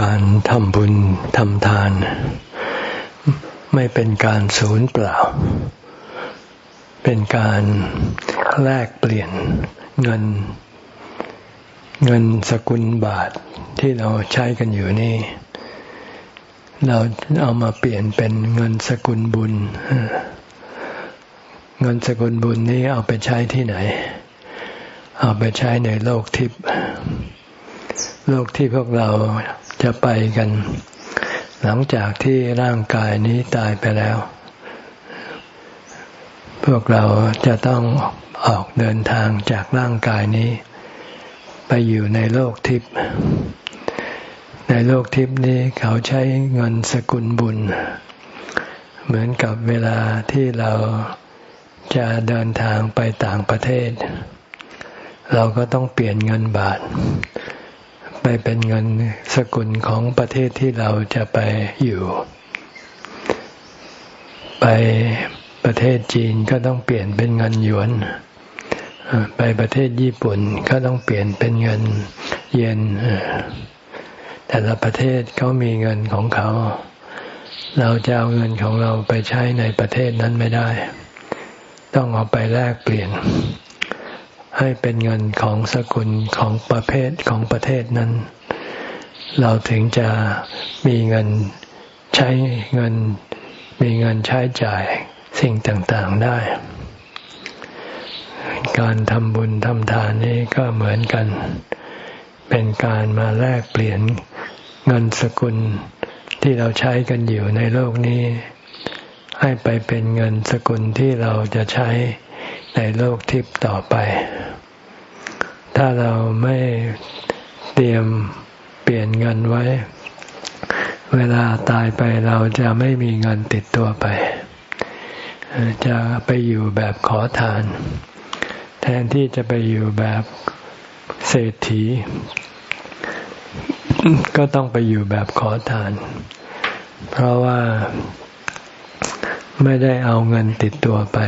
การทำบุญทำทาน ไม่เป็นการสูญเปล่า เป็นการแลกเปลี่ยนเงิน เงินสกุลบาทที่เราใช้กันอยู่นี่ เราเอามาเปลี่ยนเป็นเงินสกุลบุญ เงินสกุลบุญนี้เอาไปใช้ที่ไหน เอาไปใช้ในโลกทิพย์โลกที่พวกเรา จะไปกัน หลังจากที่ร่างกายนี้ตายไปแล้ว พวกเราจะต้องออกเดินทางจากร่างกายนี้ ไปอยู่ในโลกทิพย์ในโลกทิพย์นี้เขาใช้เงินสกุลบุญ เหมือนกับเวลาที่เราจะเดินทางไปต่างประเทศ เราก็ต้องเปลี่ยนเงินบาท ไปเป็นเงินสกุลของประเทศที่เราจะไปอยู่ ไปประเทศจีนก็ต้องเปลี่ยนเป็นเงินหยวน ไปประเทศญี่ปุ่นก็ต้องเปลี่ยนเป็นเงินเยนแต่ละประเทศเขามีเงินของเขา เราจะเอาเงินของเราไปใช้ในประเทศนั้นไม่ได้ ต้องเอาไปแลกเปลี่ยน ให้เป็นเงินของสกุลของประเภทของประเทศนั้น เราถึงจะมีเงินใช้เงิน มีเงินใช้จ่ายสิ่งต่างๆได้ การทำบุญทำทานนี้ก็เหมือนกัน เป็นการมาแลกเปลี่ยนเงินสกุลที่เราใช้กันอยู่ในโลกนี้ ให้ไปเป็นเงินสกุลที่เราจะใช้ ในโลกทิพย์ต่อไป ถ้าเราไม่เตรียมเปลี่ยนเงินไว้ เวลาตายไปเราจะไม่มีเงินติดตัวไป จะไปอยู่แบบขอทาน แทนที่จะไปอยู่แบบเศรษฐี ก็ต้องไปอยู่แบบขอทาน เพราะว่าไม่ได้เอาเงินติดตัวไป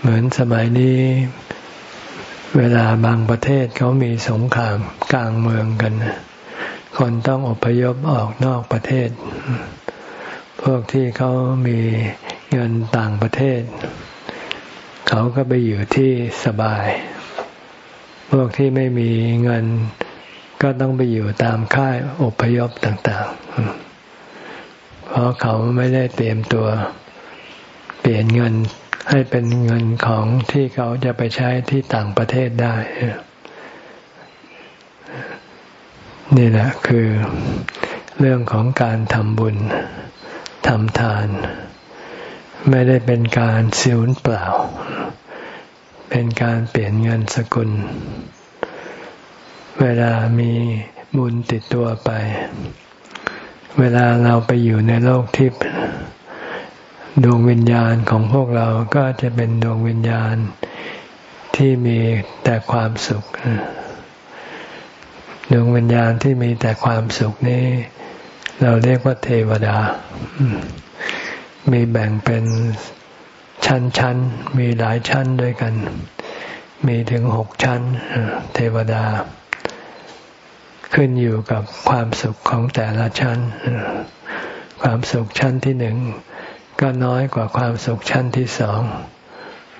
เหมือนสมัยนี้เวลาบางประเทศเขามีสงครามกลางเมืองกัน คนต้องอพยพออกนอกประเทศ พวกที่เขามีเงินต่างประเทศ เขาก็ไปอยู่ที่สบาย พวกที่ไม่มีเงินก็ต้องไปอยู่ตามค่ายอพยพต่างๆ เพราะเขาไม่ได้เตรียมตัวเปลี่ยนเงิน ให้เป็นเงินของที่เขาจะไปใช้ที่ต่างประเทศได้ นี่แหละคือเรื่องของการทำบุญทำทาน ไม่ได้เป็นการสียนเปล่า เป็นการเปลี่ยนเงินสกุล เวลามีบุญติดตัวไป เวลาเราไปอยู่ในโลกทิพย์ ดวงวิญญาณของพวกเราก็จะเป็นดวงวิญญาณที่มีแต่ความสุข ดวงวิญญาณที่มีแต่ความสุขนี้ เราเรียกว่าเทวดา มีแบ่งเป็นชั้นๆมีหลายชั้นด้วยกัน มีถึงหกชั้น เทวดา ขึ้นอยู่กับความสุขของแต่ละชั้น ความสุขชั้นที่หนึ่ง ก็น้อยกว่าความสุขชั้นที่สอง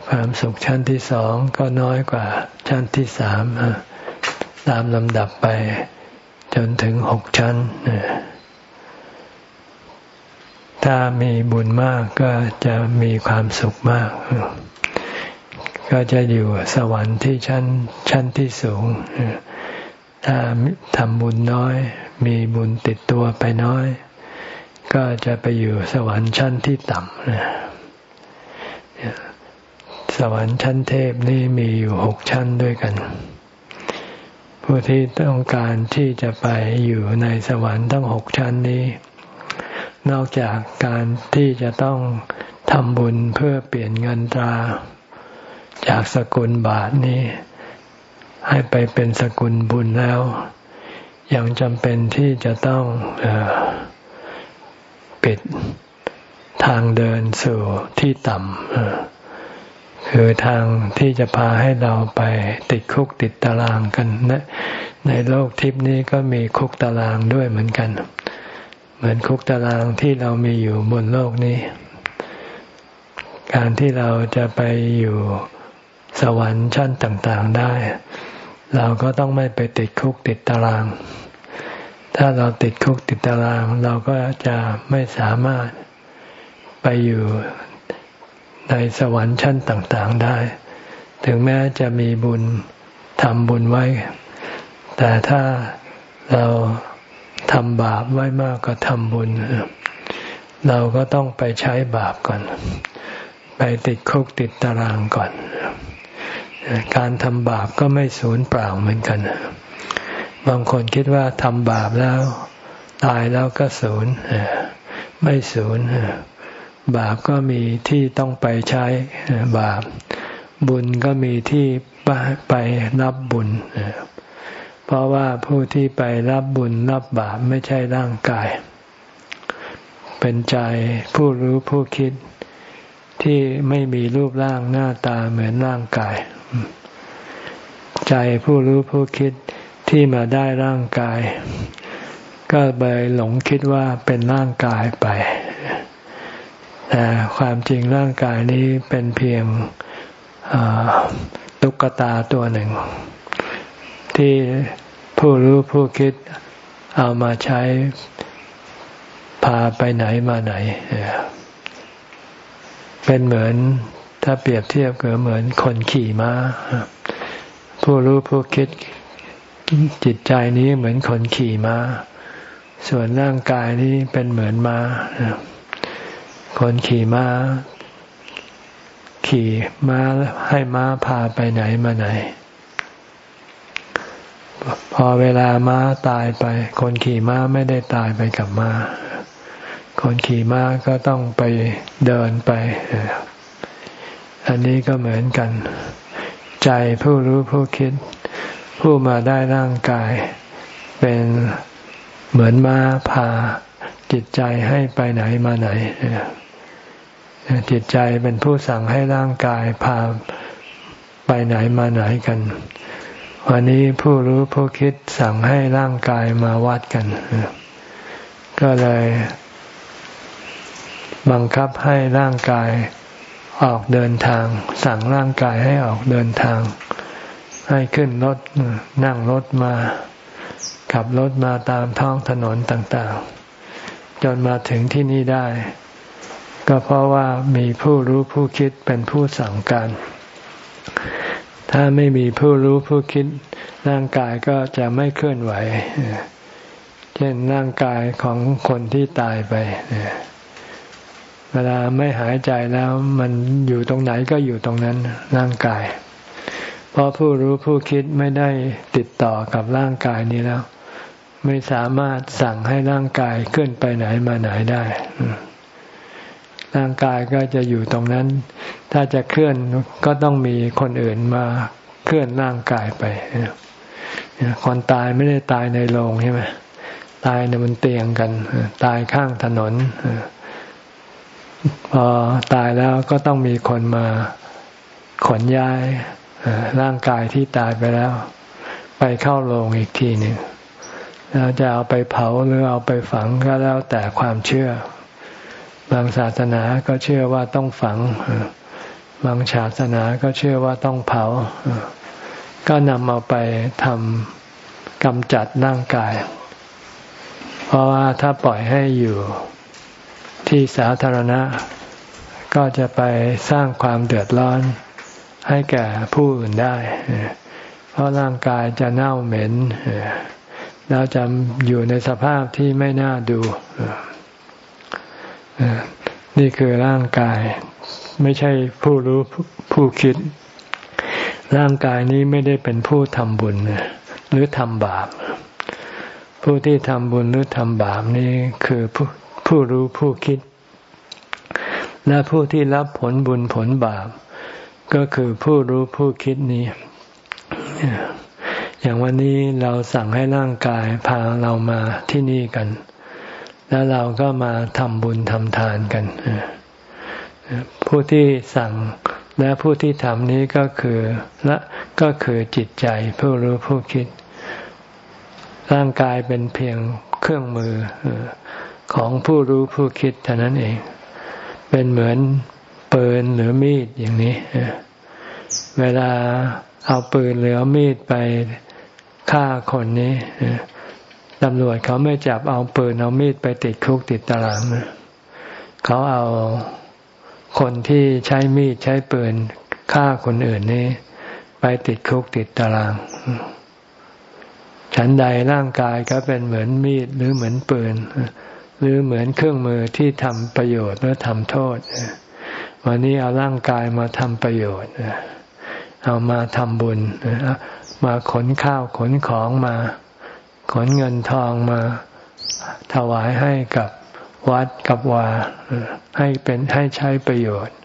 ความสุขชั้นที่สองก็น้อยกว่าชั้นที่สามตามลำดับไป จนถึงหกชั้น ถ้ามีบุญมากก็จะมีความสุขมาก ก็จะอยู่สวรรค์ที่ชั้นชั้นที่สูง ถ้าทำบุญน้อย มีบุญติดตัวไปน้อย ก็จะไปอยู่สวรรค์ชั้นที่ต่ำสวรรค์ชั้นเทพนี่มีอยู่หกชั้นด้วยกัน ผู้ที่ต้องการที่จะไปอยู่ในสวรรค์ทั้งหกชั้นนี้ นอกจากการที่จะต้องทำบุญเพื่อเปลี่ยนเงินตรา จากสกุลบาทนี้ ให้ไปเป็นสกุลบุญแล้ว ยังจำเป็นที่จะต้องอ ปิดทางเดินสู่ที่ต่ำคือทางที่จะพาให้เราไปติดคุกติดตารางกันนะในโลกทิพนี้ก็มีคุกตารางด้วยเหมือนกัน เหมือนคุกตารางที่เรามีอยู่บนโลกนี้ การที่เราจะไปอยู่สวรรค์ชั้นต่างๆได้ เราก็ต้องไม่ไปติดคุกติดตาราง ถ้าเราติดคุกติดตาราง เราก็จะไม่สามารถไปอยู่ในสวรรค์ชั้นต่างๆได้ ถึงแม้จะมีบุญทำบุญไว้ แต่ถ้าเราทำบาปไว้มากก็ทำบุญ เราก็ต้องไปใช้บาปก่อน ไปติดคุกติดตารางก่อน การทำบาปก็ไม่สูญเปล่าเหมือนกัน บางคนคิดว่าทำบาปแล้ว ตายแล้วก็สูญไม่สูญบาปก็มีที่ต้องไปใช้บาป บุญก็มีที่ไปรับบุญ เพราะว่าผู้ที่ไปรับบุญรับบาปไม่ใช่ร่างกาย เป็นใจผู้รู้ผู้คิดที่ไม่มีรูปร่างหน้าตาเหมือนร่างกาย ใจผู้รู้ผู้คิด ที่มาได้ร่างกาย ก็ไปหลงคิดว่าเป็นร่างกายไปแต่ความจริงร่างกายนี้เป็นเพียงตุ๊กตาตัวหนึ่ง ที่ผู้รู้ผู้คิดเอามาใช้พาไปไหนมาไหน เป็นเหมือนถ้าเปรียบเทียบก็เหมือนคนขี่ม้า ผู้รู้ผู้คิด จิตใจนี้เหมือนคนขี่ม้า ส่วนร่างกายนี้เป็นเหมือนม้า คนขี่ม้า ขี่ม้าให้ม้าพาไปไหนมาไหน พอเวลาม้าตายไป คนขี่ม้าไม่ได้ตายไปกับม้า คนขี่ม้าก็ต้องไปเดินไป อันนี้ก็เหมือนกัน ใจผู้รู้ผู้คิด ผู้มาได้ร่างกาย เป็นเหมือนม้าพา จิตใจให้ไปไหนมาไหน จิตใจเป็นผู้สั่งให้ร่างกายพาไปไหนมาไหนกัน วันนี้ผู้รู้ผู้คิดสั่งให้ร่างกายมาวัดกัน ก็เลยบังคับให้ร่างกายออกเดินทาง สั่งร่างกายให้ออกเดินทาง ให้ขึ้นรถนั่งรถมา ขับรถมาตามท้องถนนต่างๆ จนมาถึงที่นี่ได้ ก็เพราะว่ามีผู้รู้ผู้คิดเป็นผู้สั่งการ ถ้าไม่มีผู้รู้ผู้คิด ร่างกายก็จะไม่เคลื่อนไหว เช่นร่างกายของคนที่ตายไปเวลาไม่หายใจแล้ว มันอยู่ตรงไหนก็อยู่ตรงนั้นร่างกาย เพราะผู้รู้ผู้คิดไม่ได้ติดต่อกับร่างกายนี้แล้ว ไม่สามารถสั่งให้ร่างกายเคลื่อนไปไหนมาไหนได้ ร่างกายก็จะอยู่ตรงนั้น ถ้าจะเคลื่อนก็ต้องมีคนอื่นมาเคลื่อนร่างกายไปคนตายไม่ได้ตายในโรงใช่ไหมตายในบนเตียงกัน ตายข้างถนนพอตายแล้วก็ต้องมีคนมาขนย้าย ร่างกายที่ตายไปแล้ว ไปเข้าโรงอีกทีหนึ่งแล้วจะเอาไปเผาหรือเอาไปฝังก็แล้วแต่ความเชื่อ บางศาสนาก็เชื่อว่าต้องฝัง บางศาสนาก็เชื่อว่าต้องเผา ก็นำเอาไปทำกำจัดร่างกาย เพราะว่าถ้าปล่อยให้อยู่ที่สาธารณะ ก็จะไปสร้างความเดือดร้อน ให้แก่ผู้อื่นได้ เพราะร่างกายจะเน่าเหม็นแล้วจะอยู่ในสภาพที่ไม่น่าดูนี่คือร่างกาย ไม่ใช่ผู้รู้ผู้คิด ร่างกายนี้ไม่ได้เป็นผู้ทำบุญหรือทำบาป ผู้ที่ทำบุญหรือทำบาปนี่คือผู้ผู้รู้ผู้คิด และผู้ที่รับผลบุญผลบาป ก็คือผู้รู้ผู้คิดนี้ อย่างวันนี้เราสั่งให้ร่างกายพาเรามาที่นี่กัน แล้วเราก็มาทำบุญทำทานกัน ผู้ที่สั่งและผู้ที่ทำนี้ก็คือและก็คือจิตใจผู้รู้ผู้คิด ร่างกายเป็นเพียงเครื่องมือของผู้รู้ผู้คิดเท่านั้นเอง เป็นเหมือน ปืนหรือมีดอย่างนี้ เวลาเอาปืนหรือเอามีดไปฆ่าคนนี้ตำรวจเขาไม่จับเอาปืนเอามีดไปติดคุกติดตารางเขาเอาคนที่ใช้มีดใช้ปืนฆ่าคนอื่นนี้ ไปติดคุกติดตาราง ฉันใดร่างกายก็เป็นเหมือนมีดหรือเหมือนปืน หรือเหมือนเครื่องมือที่ทำประโยชน์หรือทำโทษ วันนี้เอาร่างกายมาทำประโยชน์ เอามาทำบุญ มาขนข้าวขนของมา ขนเงินทองมา ถวายให้กับวัดกับวาให้เป็นให้ใช้ประโยชน์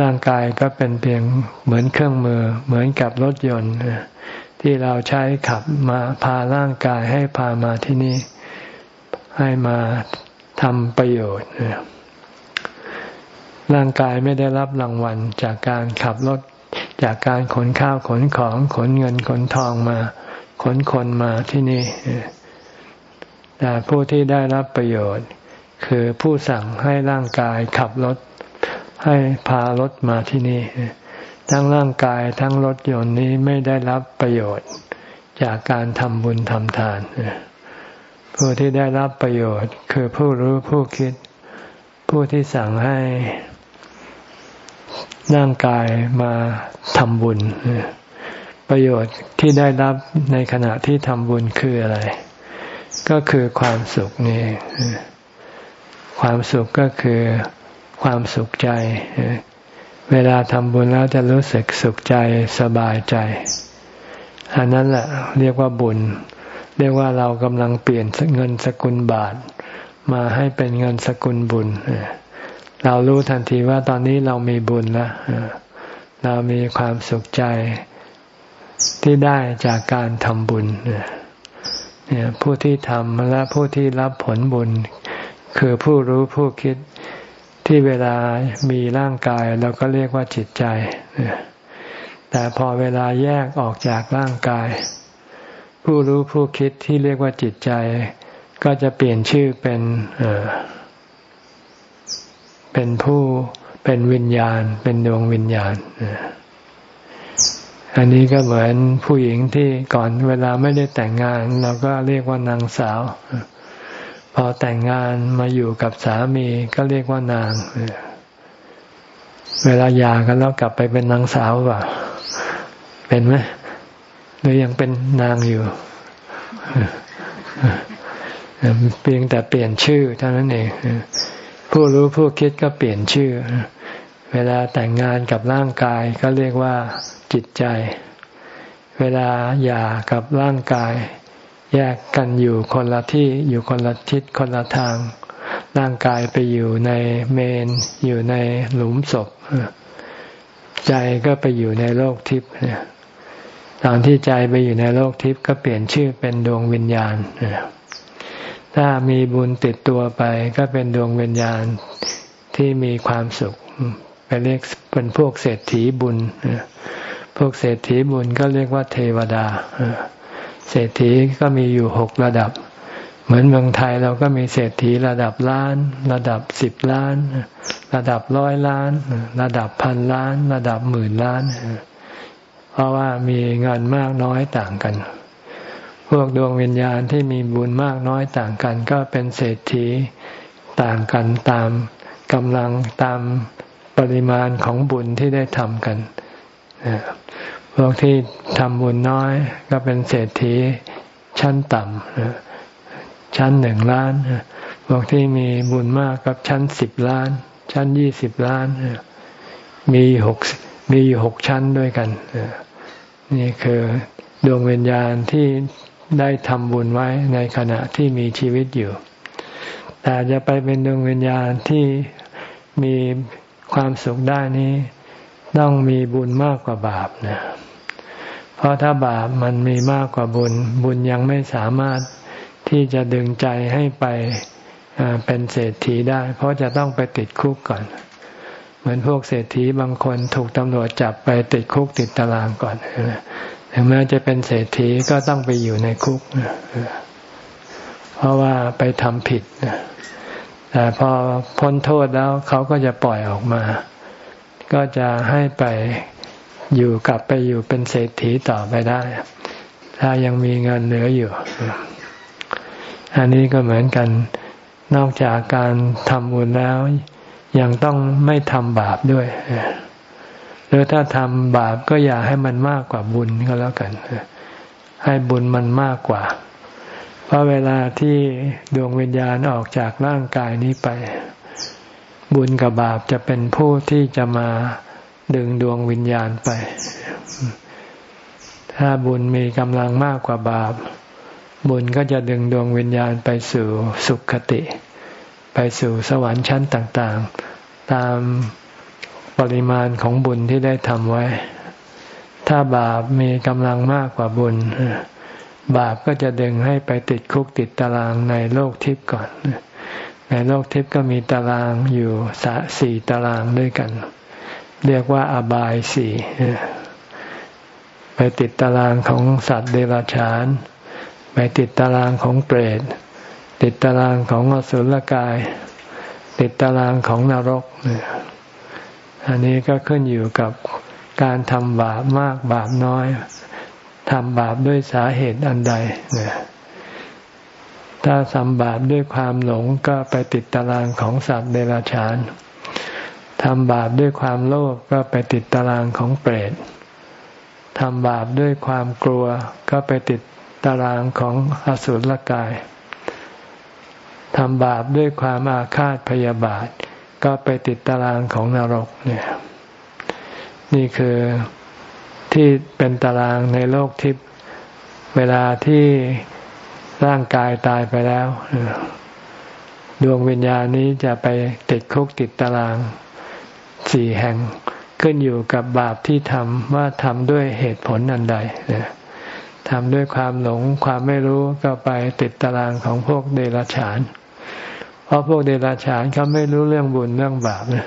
ร่างกายก็เป็นเพียงเหมือนเครื่องมือ เหมือนกับรถยนต์ที่เราใช้ขับมาพาร่างกายให้พามาที่นี่ให้มาทำประโยชน์ ร่างกายไม่ได้รับรางวัลจากการขับรถ จากการขนข้าวขนของขนเงินขนทองมา ขนคนมาที่นี่แต่ผู้ที่ได้รับประโยชน์ คือผู้สั่งให้ร่างกายขับรถ ให้พารถมาที่นี่ ทั้งร่างกายทั้งรถยนต์นี้ไม่ได้รับประโยชน์ จากการทำบุญทำทาน ผู้ที่ได้รับประโยชน์ คือผู้รู้ผู้คิด ผู้ที่สั่งให้ ร่างกายมาทำบุญ ประโยชน์ที่ได้รับในขณะที่ทำบุญคืออะไร ก็คือความสุขนี่ความสุขก็คือความสุขใจ เวลาทำบุญแล้วจะรู้สึกสุขใจสบายใจ อันนั้นแหละเรียกว่าบุญ เรียกว่าเรากำลังเปลี่ยนเงินสกุลบาท มาให้เป็นเงินสกุลบุญเเรารู้ทันทีว่าตอนนี้เรามีบุญแล้วเรามีความสุขใจที่ได้จากการทำบุญเนี่ยผู้ที่ทำและผู้ที่รับผลบุญ คือผู้รู้ผู้คิดที่เวลามีร่างกายเราก็เรียกว่าจิตใจ แต่พอเวลาแยกออกจากร่างกาย ผู้รู้ผู้คิดที่เรียกว่าจิตใจ ก็จะเปลี่ยนชื่อเป็นเป็นผู้เป็นวิญญาณ เป็นดวงวิญญาณ อันนี้ก็เหมือนผู้หญิงที่ก่อนเวลาไม่ได้แต่งงาน เราก็เรียกว่านางสาว พอแต่งงานมาอยู่กับสามีก็เรียกว่านาง เวลาหย่ากันแล้วกลับไปเป็นนางสาวป่ะ เป็นไหมหรือยังเป็นนางอยู่เพียงแต่เปลี่ยนชื่อเท่านั้นเอง ผู้รู้ผู้คิดก็เปลี่ยนชื่อ เวลาแต่งงานกับร่างกายก็เรียกว่าจิตใจ เวลาหย่ากับร่างกาย แยกกันอยู่คนละที่อยู่คนละทิศคนละทาง ร่างกายไปอยู่ในเมน อยู่ในหลุมศพ ใจก็ไปอยู่ในโลกทิพย์ตอนที่ใจไปอยู่ในโลกทิพย์ก็เปลี่ยนชื่อเป็นดวงวิญญาณ ถ้ามีบุญติดตัวไปก็เป็นดวงวิญญาณที่มีความสุขไปเรียกเป็นพวกเศรษฐีบุญ พวกเศรษฐีบุญก็เรียกว่าเทวดา เศรษฐีก็มีอยู่หกระดับ เหมือนเมืองไทยเราก็มีเศรษฐีระดับล้าน ระดับสิบล้าน ระดับร้อยล้าน ระดับพันล้าน ระดับหมื่นล้าน เพราะว่ามีเงินมากน้อยต่างกัน พวกดวงวิญญาณที่มีบุญมากน้อยต่างกัน ก็เป็นเศรษฐีต่างกันตามกำลังตามปริมาณของบุญที่ได้ทำกัน พวกที่ทำบุญน้อย ก็เป็นเศรษฐีชั้นต่ำชั้นหนึ่งล้าน พวกที่มีบุญมากกับชั้นสิบล้าน ชั้นยี่สิบล้าน มีหกมีหกชั้นด้วยกัน นี่คือดวงวิญญาณที่ ได้ทำบุญไว้ในขณะที่มีชีวิตอยู่ แต่จะไปเป็นดวงวิญญาณที่มีความสุขได้นี้ ต้องมีบุญมากกว่าบาปนะเพราะถ้าบาปมันมีมากกว่าบุญ บุญยังไม่สามารถที่จะดึงใจให้ไปเป็นเศรษฐีได้ เพราะจะต้องไปติดคุกก่อน เหมือนพวกเศรษฐีบางคนถูกตำรวจจับไปติดคุกติดตารางก่อน ถึงแม้จะเป็นเศรษฐีก็ต้องไปอยู่ในคุก เพราะว่าไปทำผิด แต่พอพ้นโทษแล้วเขาก็จะปล่อยออกมา ก็จะให้ไปอยู่กลับไปอยู่เป็นเศรษฐีต่อไปได้ ถ้ายังมีเงินเหลืออยู่ อันนี้ก็เหมือนกัน นอกจากการทำบุญแล้ว ยังต้องไม่ทำบาปด้วย รือถ้าทำบาปก็อย่าให้มันมากกว่าบุญก็แล้วกัน ให้บุญมันมากกว่า เพราะเวลาที่ดวงวิญญาณออกจากร่างกายนี้ไป บุญกับบาปจะเป็นผู้ที่จะมาดึงดวงวิญญาณไป ถ้าบุญมีกำลังมากกว่าบาป บุญก็จะดึงดวงวิญญาณไปสู่สุขคติ ไปสู่สวรรค์ชั้นต่าง ๆ ตาม ปริมาณของบุญที่ได้ทำไว้ ถ้าบาปมีกำลังมากกว่าบุญ บาปก็จะดึงให้ไปติดคุกติดตารางในโลกทิพย์ก่อน ในโลกทิพย์ก็มีตารางอยู่สสี่ตารางด้วยกัน เรียกว่าอบายสี่ไปติดตารางของสัตว์เดรัจฉาน ไปติดตารางของเปรต ติดตารางของอสุรกาย ติดตารางของนรก อันนี้ก็ขึ้นอยู่กับการทำบาปมากบาปน้อยทำบาปด้วยสาเหตุอันใดนถ้าทำบาปด้วยความหลงก็ไปติดตารางของสัตว์เดรัจฉานทำบาปด้วยความโลภก็ไปติดตารางของเปรตทำบาปด้วยความกลัว ก็ไปติดตารางของอสุรกายทำบาปด้วยความอาฆาตพยาบาท ก็ไปติดตารางของนรกเนี่ยนี่คือที่เป็นตารางในโลกทิพย์เวลาที่ร่างกายตายไปแล้วดวงวิญญาณนี้จะไปติดคุกติดตารางสี่แห่ง ขึ้นอยู่กับบาปที่ทำว่าทำด้วยเหตุผลอันใดทำด้วยความหลงความไม่รู้ก็ไปติดตารางของพวกเดรัจฉาน ราะพวกเดรัจฉานเขาไม่รู้เรื่องบุญเรื่องบาปเนี่ย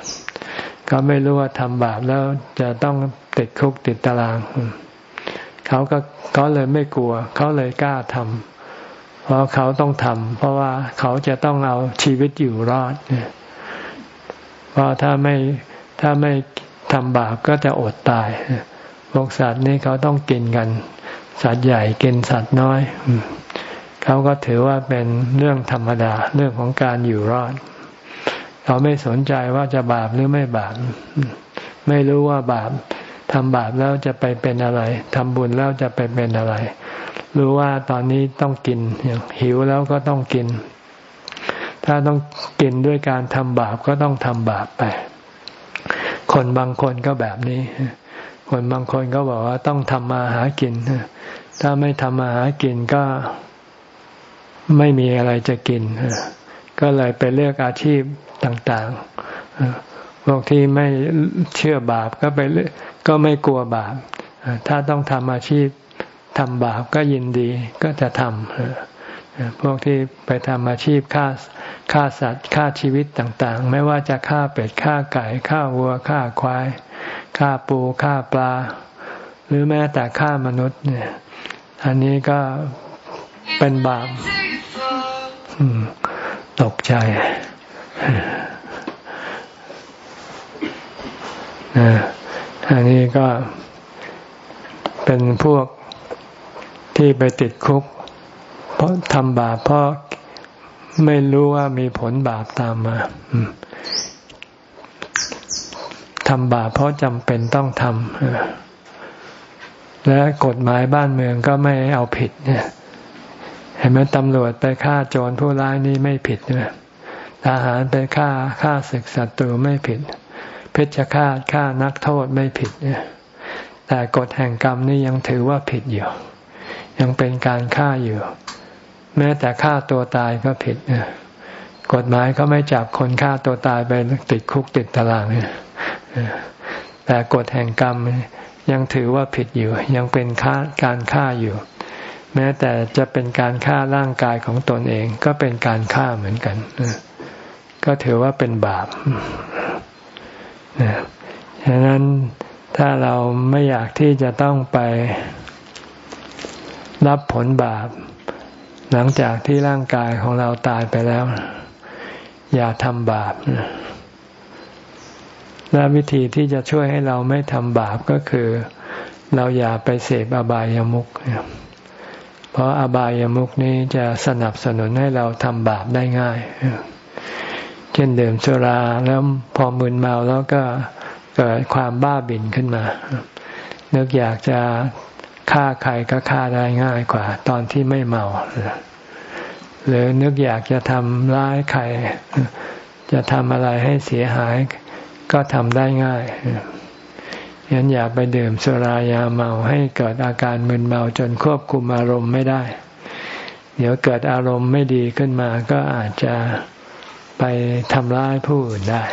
เขาไม่รู้ว่าทำบาปแล้วจะต้องติดคุกติดตาราง เขาก็เขาเลยไม่กลัว เขาเลยกล้าทำเพราะเขาต้องทำเพราะว่าเขาจะต้องเอาชีวิตอยู่รอดเพราะถ้าไม่ถ้าไม่ทำบาปก็จะอดตายพวกสัตว์นี่เขาต้องกินกัน สัตว์ใหญ่กินสัตว์น้อย เขาก็ถือว่าเป็นเรื่องธรรมดาเรื่องของการอยู่รอด เขาไม่สนใจว่าจะบาปหรือไม่บาป ไม่รู้ว่าบาปทำบาปแล้วจะไปเป็นอะไรทำบุญแล้วจะไปเป็นอะไร รู้ว่าตอนนี้ต้องกินหิวแล้วก็ต้องกิน ถ้าต้องกินด้วยการทำบาปก็ต้องทำบาปไป คนบางคนก็แบบนี้ คนบางคนก็บอกว่าต้องทำมาหากิน ถ้าไม่ทำมาหากินก็ ไม่มีอะไรจะกิน ก็เลยไปเลือกอาชีพต่างๆพวกที่ไม่เชื่อบาปก็ไปก็ไม่กลัวบาป ถ้าต้องทำอาชีพทำบาปก็ยินดีก็จะทำพวกที่ไปทำอาชีพฆ่าฆ่าสัตว์ฆ่าชีวิตต่างๆ ไม่ว่าจะฆ่าเป็ดฆ่าไก่ฆ่าวัวฆ่าควายฆ่าปูฆ่าปลา หรือแม้แต่ฆ่ามนุษย์เนี่ย อันนี้ก็เป็นบาป ตกใจอันนี้ก็เป็นพวกที่ไปติดคุก เพราะทำบาปเพราะไม่รู้ว่ามีผลบาปตามมาทำบาปเพราะจำเป็นต้องทำและกฎหมายบ้านเมืองก็ไม่เอาผิดเนี่ย เห็นไหมตำรวจไปฆ่าโจรผู้ร้ายนี่ไม่ผิดนี่ยทหารไปฆ่าฆ่าศึกศัตรูไม่ผิด เพชฌฆาตฆ่านักโทษไม่ผิดเนี่ยแต่กฎแห่งกรรมนี่ยังถือว่าผิดอยู่ยังเป็นการฆ่าอยู่ แม้แต่ฆ่าตัวตายก็ผิดกฎหมายเขาไม่จับคนฆ่าตัวตายไปติดคุกติดตารางแต่กฎแห่งกรรมยังถือว่าผิดอยู่ ยังเป็นค่าการฆ่าอยู่ แม้แต่จะเป็นการฆ่าร่างกายของตนเองก็เป็นการฆ่าเหมือนกัน ก็ถือว่าเป็นบาปนะฉะนั้นถ้าเราไม่อยากที่จะต้องไปรับผลบาป หลังจากที่ร่างกายของเราตายไปแล้ว อย่าทำบาปและวิธีที่จะช่วยให้เราไม่ทำบาปก็คือ เราอย่าไปเสพอบายามุข เพราะอบายามุขนี้จะสนับสนุนให้เราทำบาปได้ง่าย เช่นดื่มสุราแล้วพอมึนเมาแล้วก็เกิดความบ้าบิ่นขึ้นมานึกอยากจะฆ่าใครก็ฆ่าได้ง่ายกว่า ตอนที่ไม่เมา หรือนึกอยากจะทำร้ายใคร จะทำอะไรให้เสียหายก็ทำได้ง่าย ยันอย่าไปดื่มสุรายาเมาให้เกิดอาการมึนเมาจนควบคุมอารมณ์ไม่ได้ เดี๋ยวเกิดอารมณ์ไม่ดีขึ้นมาก็อาจจะไปทำร้ายผู้อื่นได้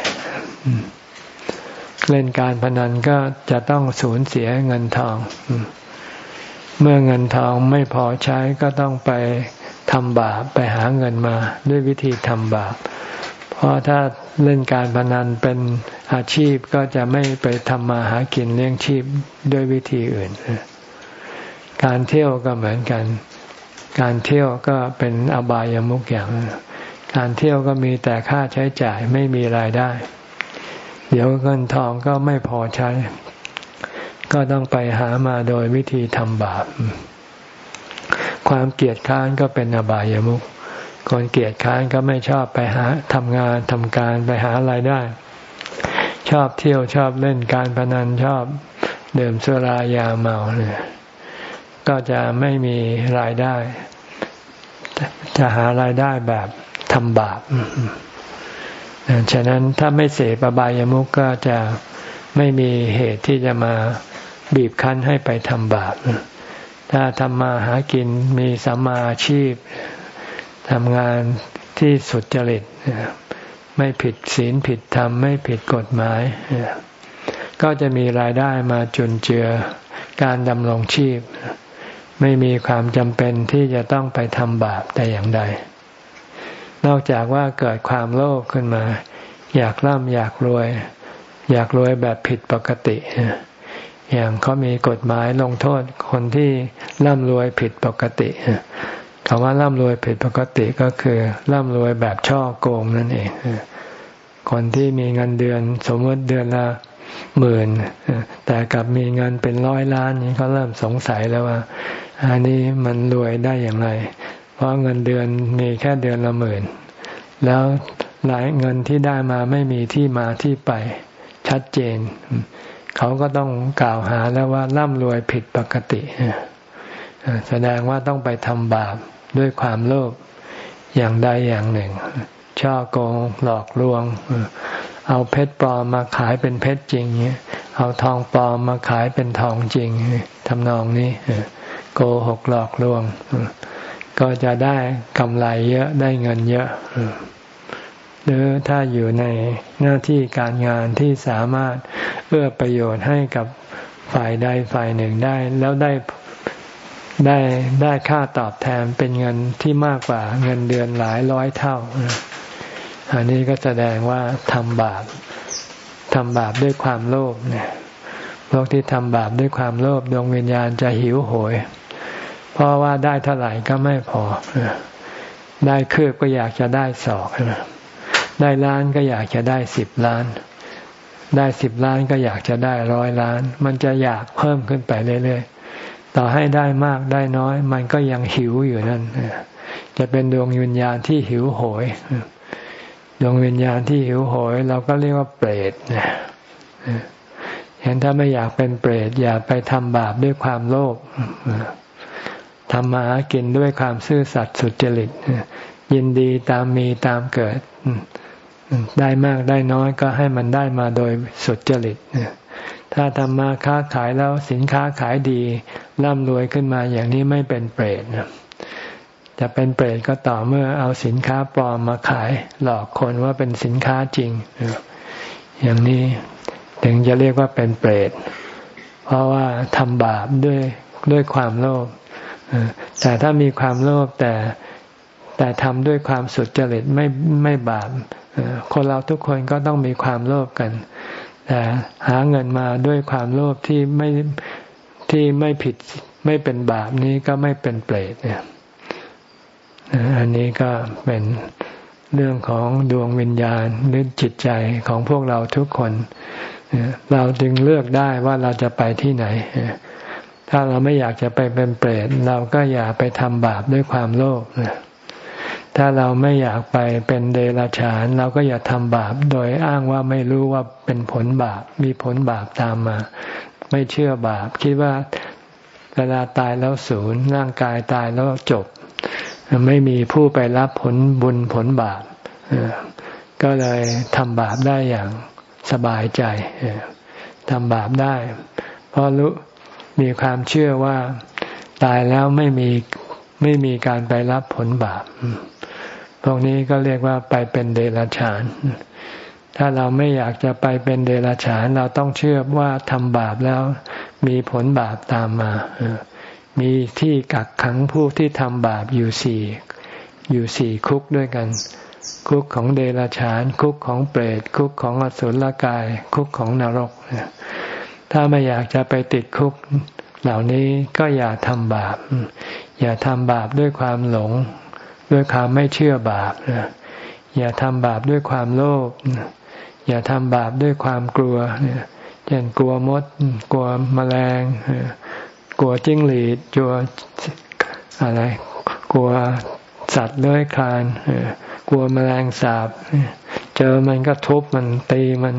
เล่นการพนันก็จะต้องสูญเสียเงินทอง เมื่อเงินทองไม่พอใช้ก็ต้องไปทำบาปไปหาเงินมาด้วยวิธีทำบาป เพราะถ้าเล่นการพนันเป็นอาชีพก็จะไม่ไปทำมาหากินเลี้ยงชีพด้วยวิธีอื่น การเที่ยวก็เหมือนกัน การเที่ยวก็เป็นอบายามุกอย่าง การเที่ยวก็มีแต่ค่าใช้จ่ายไม่มีรายได้ เดี๋ยวเงินทองก็ไม่พอใช้ ก็ต้องไปหามาโดยวิธีทำบาป ความเกลียดค้านก็เป็นอบายามุข คนเกียดค้านก็ไม่ชอบไปหาทำงานทำการไปหาอะไรได้ ชอบเที่ยวชอบเล่นการพนันชอบดื่มสุรายาเมาเนี่ยก็จะไม่มีรายได้ จะหารายได้แบบทำบาปฉะนั้นถ้าไม่เสพอบายามุกก็จะไม่มีเหตุที่จะมาบีบคั้นให้ไปทำบาป ถ้าทำมาหากินมีสัมมาอาชีพ ทำงานที่สุจริตไม่ผิดศีลผิดธรรม ไม่ผิดกฎหมาย ก็จะมีรายได้มาจุนเจือการดำรงชีพ ไม่มีความจำเป็นที่จะต้องไปทำบาปแต่อย่างใด นอกจากว่าเกิดความโลภขึ้นมา อยากร่ำอยากรวย อยากรวยแบบผิดปกติ อย่างเขามีกฎหมายลงโทษคนที่ร่ำรวยผิดปกติ คำว่าร่ำรวยผิดปกติก็คือร่ำรวยแบบช่อโกงนั่นเองคนที่มีเงินเดือน สมมติเดือนละหมื่นแต่กลับมีเงินเป็นร้อยล้านนี้เขาเริ่มสงสัยแล้วว่า อันนี้มันรวยได้อย่างไร เพราะเงินเดือนมีแค่เดือนละหมื่น แล้วหลายเงินที่ได้มาไม่มีที่มาที่ไปชัดเจน เขาก็ต้องกล่าวหาแล้วว่าร่ำรวยผิดปกติ แสดงว่าต้องไปทำบาปด้วยความโลภอย่างใดอย่างหนึ่ง ช่อโกงหลอกลวง เอาเพชรปลอมมาขายเป็นเพชรจริง เอาทองปลอมมาขายเป็นทองจริงทำนองนี้โกหกหลอกลวง ก็จะได้กำไรเยอะได้เงินเยอะ หรือถ้าอยู่ในหน้าที่การงานที่สามารถเอื้อประโยชน์ให้กับฝ่ายใดฝ่ายหนึ่งได้ แล้วได้ ได้ได้ค่าตอบแทนเป็นเงินที่มากกว่าเงินเดือนหลายร้อยเท่า อันนี้ก็แสดงว่าทำบาปทำบาปด้วยความโลภเนี่ยพวกที่ทำบาปด้วยความโลภดวงวิญญาณจะหิวโหย เพราะว่าได้เท่าไหร่ก็ไม่พอ ได้คืบก็อยากจะได้สอกได้ล้านก็อยากจะได้สิบล้าน ได้สิบล้านก็อยากจะได้ร้อยล้าน มันจะอยากเพิ่มขึ้นไปเรื่อย ต่อให้ได้มากได้น้อย มันก็ยังหิวอยู่นั่นจะเป็นดวงวิญญาณที่หิวโหยดวงวิญญาณที่หิวโหย เราก็เรียกว่าเปรตเห็นถ้าไม่อยากเป็นเปรตอย่าไปทำบาปด้วยความโลภทำมาหากินด้วยความซื่อสัตย์สุจริตยินดีตามมีตามเกิด ได้มากได้น้อยก็ให้มันได้มาโดยสุจริต ถ้าทำมาค้าขายแล้วสินค้าขายดีร่ำรวยขึ้นมาอย่างนี้ไม่เป็นเปรตจะเป็นเปรตก็ต่อเมื่อเอาสินค้าปลอมมาขาย หลอกคนว่าเป็นสินค้าจริง อย่างนี้ถึงจะเรียกว่าเป็นเปรต เพราะว่าทำบาปด้วยด้วยความโลภแต่ถ้ามีความโลภแต่แต่ทำด้วยความสุดจริตไม่ไม่บาปคนเราทุกคนก็ต้องมีความโลภกัน แต่หาเงินมาด้วยความโลภที่ไม่ที่ไม่ผิดไม่เป็นบาปนี้ก็ไม่เป็นเปรตเนี่ยอันนี้ก็เป็นเรื่องของดวงวิญญาณหรือจิตใจของพวกเราทุกคนเราจึงเลือกได้ว่าเราจะไปที่ไหน ถ้าเราไม่อยากจะไปเป็นเปรตเราก็อย่าไปทำบาปด้วยความโลภ ถ้าเราไม่อยากไปเป็นเดรัจฉาน เราก็อย่าทำบาป โดยอ้างว่าไม่รู้ว่าเป็นผลบาป มีผลบาปตามมา ไม่เชื่อบาป คิดว่าเวลาตายแล้วศูนย์ร่างกายตายแล้วจบ ไม่มีผู้ไปรับผลบุญผลบาปก็เลยทำบาปได้อย่างสบายใจทำบาปได้ เพราะรู้มีความเชื่อว่าตายแล้วไม่มี ไม่มีการไปรับผลบาปพวกนี้ก็เรียกว่าไปเป็นเดรัจฉาน ถ้าเราไม่อยากจะไปเป็นเดรัจฉาน เราต้องเชื่อว่าทำบาปแล้วมีผลบาปตามมา มีที่กักขังผู้ที่ทำบาปอยู่สี่อยู่สี่คุกด้วยกัน คุกของเดรัจฉาน คุกของเปรตคุกของอสุรกาย คุกของนรก ถ้าไม่อยากจะไปติดคุก เหล่านี้ก็อย่าทำบาป อย่าทำบาปด้วยความหลง ด้วยความไม่เชื่อบาปอย่าทำบาปด้วยความโลภอย่าทำบาปด้วยความกลัวเช่นกลัวมด กลัวแมลง กลัวจิ้งหรีดกลัวอะไร กลัวสัตว์เลื้อยคลานกลัวแมลงสาบ เจอมันก็ทุบมันตีมัน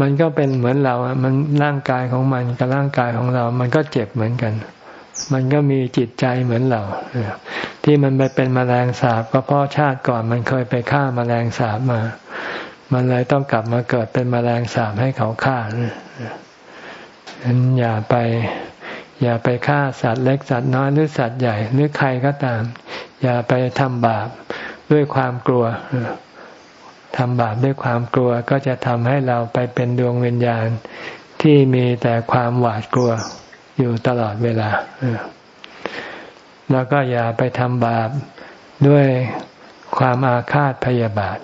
มันก็เป็นเหมือนเรามันร่างกายของมันกับร่างกายของเรา มันก็เจ็บเหมือนกัน มันก็มีจิตใจเหมือนเราที่มันไปเป็นมแมลงสาบก็เพราะชาติก่อนมันเคยไปฆ่ามแมลงสาบมา มันเลยต้องกลับมาเกิดเป็นมแมลงสาบให้เขาฆ่าฉันอย่าไป อย่าไปฆ่าสัตว์เล็กสัตว์น้อยหรือสัตว์ใหญ่หรือใครก็ตาม อย่าไปทำบาปด้วยความกลัว ทำบาปด้วยความกลัวก็จะทำให้เราไปเป็นดวงวิญญาณที่มีแต่ความหวาดกลัวอยู่ตลอดเวลา แล้วก็อย่าไปทำบาปด้วยความอาฆาตพยาบาท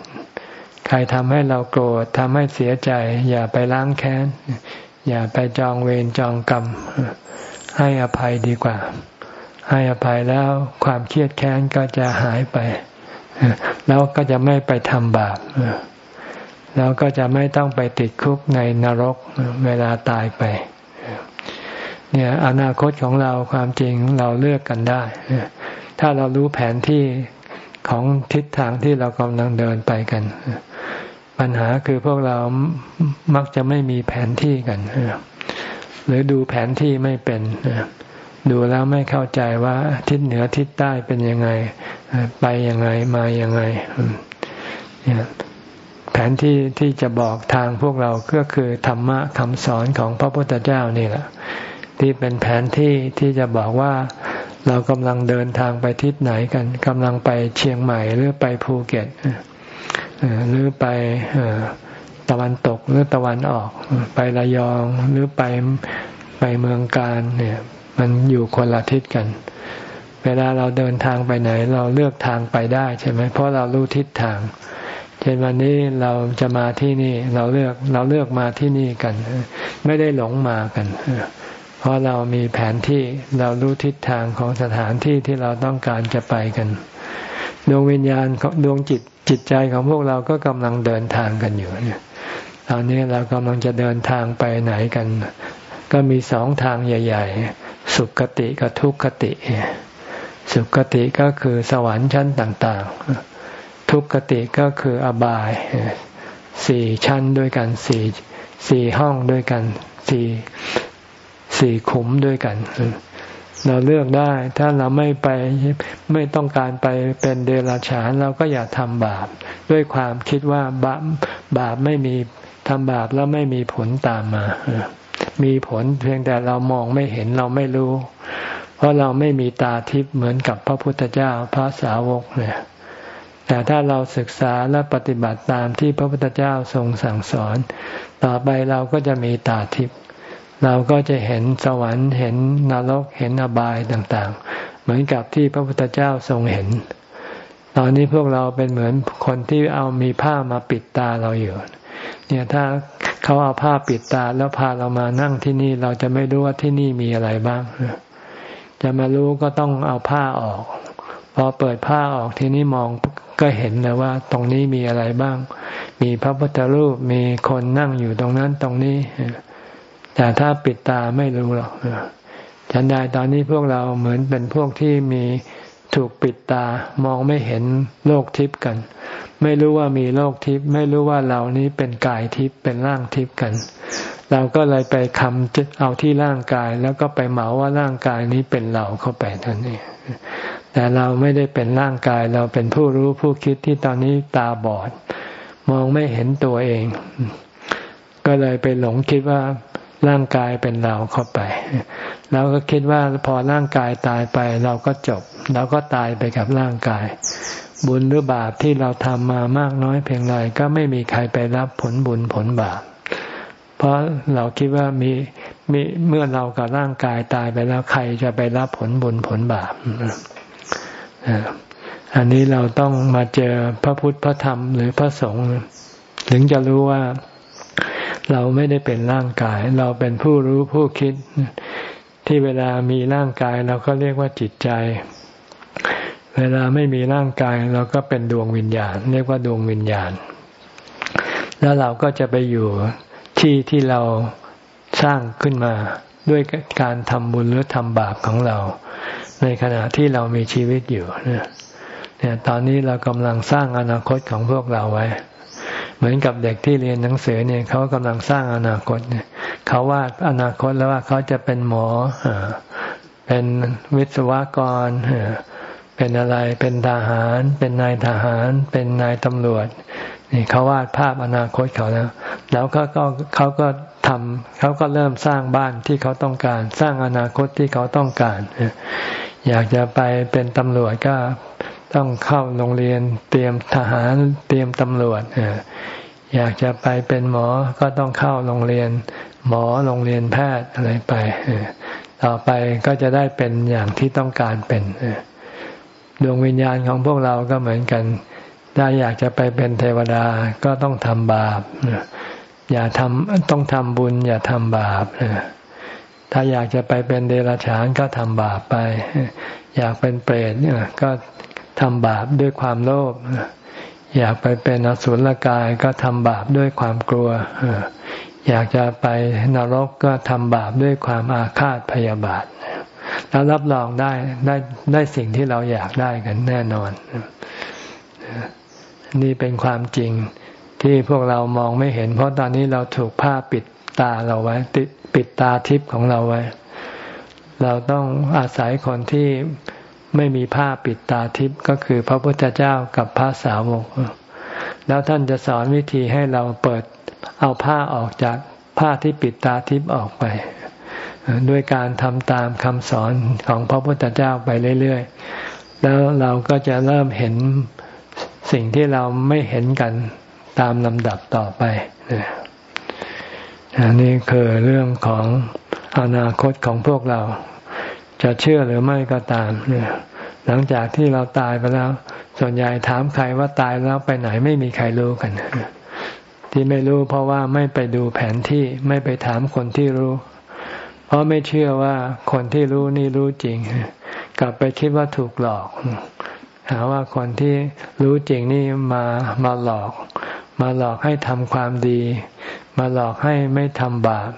ใครทำให้เราโกรธทำให้เสียใจ อย่าไปล้างแค้น อย่าไปจองเวรจองกรรม ให้อภัยดีกว่า ให้อภัยแล้วความเครียดแค้นก็จะหายไป แล้วก็จะไม่ไปทำบาปแล้วก็จะไม่ต้องไปติดคุกในนรกเวลาตายไป เนี่ยอนาคตของเราความจริงเราเลือกกันได้ ถ้าเรารู้แผนที่ของทิศทางที่เรากำลังเดินไปกัน ปัญหาคือพวกเรามักจะไม่มีแผนที่กัน หรือดูแผนที่ไม่เป็น ดูแล้วไม่เข้าใจว่าทิศเหนือทิศใต้เป็นยังไง ไปยังไงมายังไงแผนที่ที่จะบอกทางพวกเราก็คือธรรมะคำสอนของพระพุทธเจ้านี่แหละ ที่เป็นแผนที่ที่จะบอกว่าเรากำลังเดินทางไปทิศไหนกันกำลังไปเชียงใหม่หรือไปภูเก็ตหรือไปตะวันตกหรือตะวันออก ไประยองหรือไปไปเมืองการเนี่ย มันอยู่คนละทิศกัน เวลาเราเดินทางไปไหน เราเลือกทางไปได้ใช่ไหมเพราะเรารู้ทิศทาง เช่นวันนี้เราจะมาที่นี่เราเลือกเราเลือกมาที่นี่กัน ไม่ได้หลงมากันเพราะเรามีแผนที่เรารู้ทิศทางของสถานที่ที่เราต้องการจะไปกันดวงวิญญาณดวงจิตจิตใจของพวกเราก็กำลังเดินทางกันอยู่เนี่ยตอนนี้เรากำลังจะเดินทางไปไหนกัน ก็มีสองทางใหญ่ ๆ สุขติกับทุกขติ สุขติก็คือสวรรค์ชั้นต่างๆ ทุกขติก็คืออบายสี่ชั้นด้วยกันสี่สี่ห้องด้วยกันสี่สี่ขุมด้วยกัน เราเลือกได้ถ้าเราไม่ไปไม่ต้องการไปเป็นเดรัจฉานเราก็อย่าทำบาป ด้วยความคิดว่าบาปบาปไม่มีทำบาปแล้วไม่มีผลตามมา มีผลเพียงแต่เรามองไม่เห็นเราไม่รู้เราะเราไม่มีตาทิพย์เหมือนกับพระพุทธเจ้าพระสาวกเนี่ยแต่ถ้าเราศึกษาและปฏิบัติตามที่พระพุทธเจ้าทรงสั่งสอน ต่อไปเราก็จะมีตาทิพย์เราก็จะเห็นสวรรค์เห็นนรกเห็นอบายต่างๆ เหมือนกับที่พระพุทธเจ้าทรงเห็น ตอนนี้พวกเราเป็นเหมือนคนที่เอามีผ้ามาปิดตาเราอยู่เนี่ยถ้าเขาเอาผ้าปิดตาแล้วพาเรามานั่งที่นี่เราจะไม่รู้ว่าที่นี่มีอะไรบ้าง จะมารู้ก็ต้องเอาผ้าออก พอเปิดผ้าออกที่นี่มองก็เห็นเลยว่า ตรงนี้มีอะไรบ้าง มีพระพุทธรูปมีคนนั่งอยู่ตรงนั้นตรงนี้ แต่ถ้าปิดตาไม่รู้หรอกฉันใดตอนนี้พวกเราเหมือนเป็นพวกที่มีถูกปิดตามองไม่เห็นโลกทิพย์กัน ไม่รู้ว่ามีโลกทิพย์ไม่รู้ว่าเรานี้เป็นกายทิพย์เป็นร่างทิพย์กัน เราก็เลยไปคำเอาที่ร่างกาย แล้วก็ไปเหมาว่าร่างกายนี้เป็นเราเข้าไปท่านนี้แต่เราไม่ได้เป็นร่างกายเราเป็นผู้รู้ผู้คิดที่ตอนนี้ตาบอด มองไม่เห็นตัวเอง ก็เลยไปหลงคิดว่าร่างกายเป็นเราเข้าไปเราก็คิดว่าพอร่างกายตายไปเราก็จบ เราก็ตายไปกับร่างกาย บุญหรือบาปที่เราทำมามากน้อยเพียงไรก็ไม่มีใครไปรับผลบุญผลบาป ราะเราคิดว่ามีมีเมื่อเรากับร่างกายตายไปแล้วใครจะไปรับผลบุญผลบาปอันนี้เราต้องมาเจอพระพุทธพระธรรมหรือพระสงฆ์ถึงจะรู้ว่าเราไม่ได้เป็นร่างกาย เราเป็นผู้รู้ผู้คิด ที่เวลามีร่างกายเราก็เรียกว่าจิตใจ เวลาไม่มีร่างกายเราก็เป็นดวงวิญญาณ เรียกว่าดวงวิญญาณ แล้วเราก็จะไปอยู่ ที่ที่เราสร้างขึ้นมาด้วยการทำบุญหรือทำบาปของเรา ในขณะที่เรามีชีวิตอยู่เนี่ยตอนนี้เรากำลังสร้างอนาคตของพวกเราไว้ เหมือนกับเด็กที่เรียนหนังสือเนี่ยเขากำลังสร้างอนาคตเนี่ยเขาว่าอนาคตแล้วว่าเขาจะเป็นหมอเป็นวิศวกรเป็นอะไรเป็นทหาร เป็นนายทหาร เป็นนายตำรวจ นี่เขาวาดภาพอนาคตเขาแล้ว แล้วก็ก็เขาก็ทำเขาก็เริ่มสร้างบ้านที่เขาต้องการ สร้างอนาคตที่เขาต้องการ อยากจะไปเป็นตำรวจก็ต้องเข้าโรงเรียนเตรียมทหารเตรียมตำรวจอยากจะไปเป็นหมอก็ต้องเข้าโรงเรียน หมอโรงเรียนแพทย์อะไรไป ต่อไปก็จะได้เป็นอย่างที่ต้องการเป็นดวงวิญญาณของพวกเราก็เหมือนกัน ถ้าอยากจะไปเป็นเทวดาก็ต้องทำบาปอย่าทำต้องทำบุญ อย่าทำบาปถ้าอยากจะไปเป็นเดรัจฉานก็ทำบาปไป อยากเป็นเปรตก็ทำบาปด้วยความโลภอยากไปเป็นอสุรกายก็ทำบาปด้วยความกลัว อยากจะไปนรกก็ทำบาปด้วยความอาฆาตพยาบาท แล้วรับรองได้ได้ได้สิ่งที่เราอยากได้กันแน่นอน นี่เป็นความจริงที่พวกเรามองไม่เห็น เพราะตอนนี้เราถูกผ้าปิดตาเราไว้ติดปิดตาทิพย์ของเราไว้ เราต้องอาศัยคนที่ไม่มีผ้าปิดตาทิพย์ก็คือพระพุทธเจ้ากับพระสาวก แล้วท่านจะสอนวิธีให้เราเปิดเอาผ้าออกจากผ้าที่ปิดตาทิพย์ออกไป ด้วยการทำตามคำสอนของพระพุทธเจ้าไปเรื่อยๆ แล้วเราก็จะเริ่มเห็น สิ่งที่เราไม่เห็นกันตามลำดับต่อไปอันนี้คือเรื่องของอนาคตของพวกเรา จะเชื่อหรือไม่ก็ตามเนี่ยหลังจากที่เราตายไปแล้ว ส่วนใหญ่ถามใครว่าตายแล้วไปไหนไม่มีใครรู้กัน ที่ไม่รู้เพราะว่าไม่ไปดูแผนที่ไม่ไปถามคนที่รู้ เพราะไม่เชื่อว่าคนที่รู้นี่รู้จริง กลับไปคิดว่าถูกหลอก หาว่าคนที่รู้จริงนี่มามาหลอก มาหลอกให้ทำความดี มาหลอกให้ไม่ทำบาป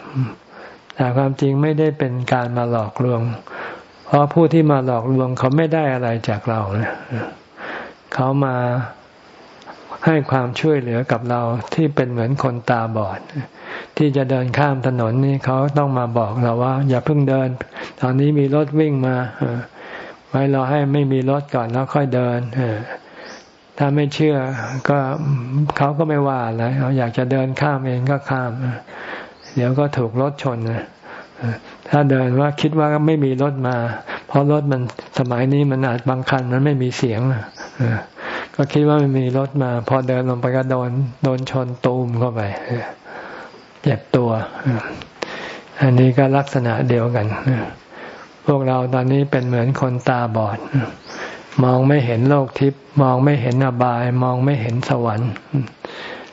แต่ความจริงไม่ได้เป็นการมาหลอกลวง เพราะผู้ที่มาหลอกลวงเขาไม่ได้อะไรจากเราเนี่ยเขามาให้ความช่วยเหลือกับเราที่เป็นเหมือนคนตาบอด ที่จะเดินข้ามถนนนี่เขาต้องมาบอกเราว่า อย่าเพิ่งเดิน ตอนนี้มีรถวิ่งมา ไว้รอให้ไม่มีรถก่อนแล้วค่อยเดินถ้าไม่เชื่อ ก็เขาก็ไม่ว่าอะไรเขาอยากจะเดินข้ามเองก็ข้ามเดี๋ยวก็ถูกรถชนนะถ้าเดินว่าคิดว่าไม่มีรถมา เพราะรถมันสมัยนี้มันอาจบางคันมันไม่มีเสียงก็คิดว่าไม่มีรถมา พอเดินลงไปก็โดนโดนชนตูมเข้าไปเจ็บตัว อันนี้ก็ลักษณะเดียวกัน พวกเราตอนนี้เป็นเหมือนคนตาบอด มองไม่เห็นโลกทิพย์มองไม่เห็นอบาย มองไม่เห็นสวรรค์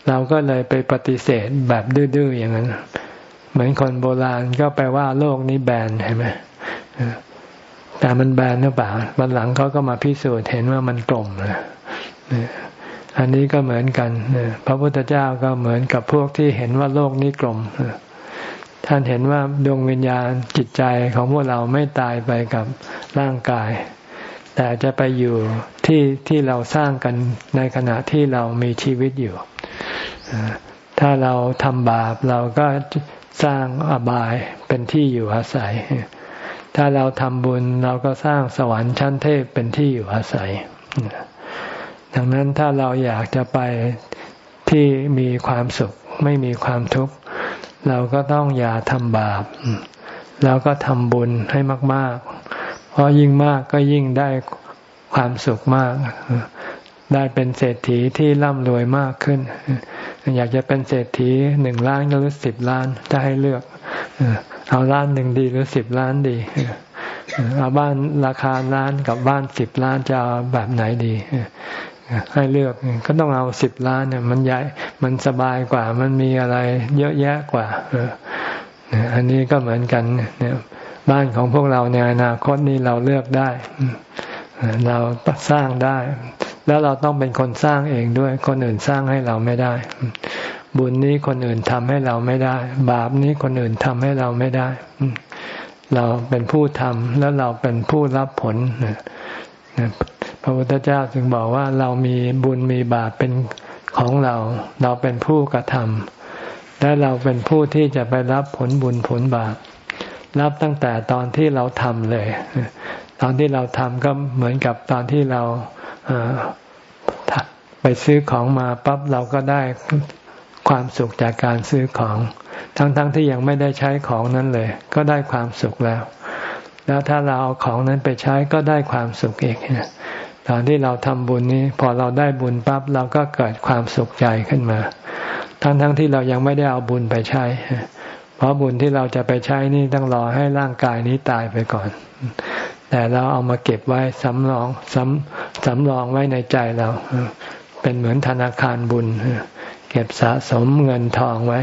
เราก็เลยไปปฏิเสธแบบดื้อๆอย่างนั้น เหมือนคนโบราณก็ไปว่าโลกนี้แบนใช่ไหมแต่มันแบนหรือเปล่าวันหลังเขาก็มาพิสูจน์เห็นว่ามันกลมนะอันนี้ก็เหมือนกันพระพุทธเจ้าก็เหมือนกับพวกที่เห็นว่าโลกนี้กลม ท่านเห็นว่าดวงวิญญาณจิตใจของพวกเราไม่ตายไปกับร่างกาย แต่จะไปอยู่ที่ที่เราสร้างกันในขณะที่เรามีชีวิตอยู่ ถ้าเราทำบาปเราก็สร้างอบายเป็นที่อยู่อาศัย ถ้าเราทำบุญเราก็สร้างสวรรค์ชั้นเทพเป็นที่อยู่อาศัย ดังนั้นถ้าเราอยากจะไปที่มีความสุขไม่มีความทุกข์ เราก็ต้องอย่าทำบาป แล้วก็ทำบุญให้มาก ๆ เพราะยิ่งมากก็ยิ่งได้ความสุขมาก ได้เป็นเศรษฐีที่ร่ำรวยมากขึ้น อยากจะเป็นเศรษฐีหนึ่งล้านหรือสิบล้านจะให้เลือกเอาล้านหนึ่งดีหรือสิบล้านดีเอาบ้านราคาล้านกับบ้านสิบล้านจะแบบไหนดี ให้เลือกก็ต้องเอาสิบล้านเนี่ยมันใหญ่มันสบายกว่า มันมีอะไรเยอะแยะกว่าอันนี้ก็เหมือนกันเนี่ยบ้านของพวกเราในอนาคตนี้เราเลือกได้ เราสร้างได้ แล้วเราต้องเป็นคนสร้างเองด้วย คนอื่นสร้างให้เราไม่ได้ บุญนี้คนอื่นทำให้เราไม่ได้ บาปนี้คนอื่นทำให้เราไม่ได้ เราเป็นผู้ทำแล้วเราเป็นผู้รับผล พระพุทธเจ้าจึงบอกว่าเรามีบุญมีบาปเป็นของเรา เราเป็นผู้กระทำและเราเป็นผู้ที่จะไปรับผลบุญผลบาปรับตั้งแต่ตอนที่เราทำเลย ตอนที่เราทำก็เหมือนกับตอนที่เราไปซื้อของมาปั๊บเราก็ได้ความสุขจากการซื้อของ ทั้งๆทที่ยังไม่ได้ใช้ของนั้นเลย ก็ได้ความสุขแล้ว แล้วถ้าเราเอาของนั้นไปใช้ก็ได้ความสุขอีก ตอนที่เราทำบุญนี้ พอเราได้บุญปั๊บเราก็เกิดความสุขใจขึ้นมา ทั้งๆทที่เรายังไม่ได้เอาบุญไปใช้ เพราะบุญที่เราจะไปใช้นี่ต้องรอให้ร่างกายนี้ตายไปก่อน แต่เราเอามาเก็บไว้สำรองสำสำรองไว้ในใจเรา เป็นเหมือนธนาคารบุญ เก็บสะสมเงินทองไว้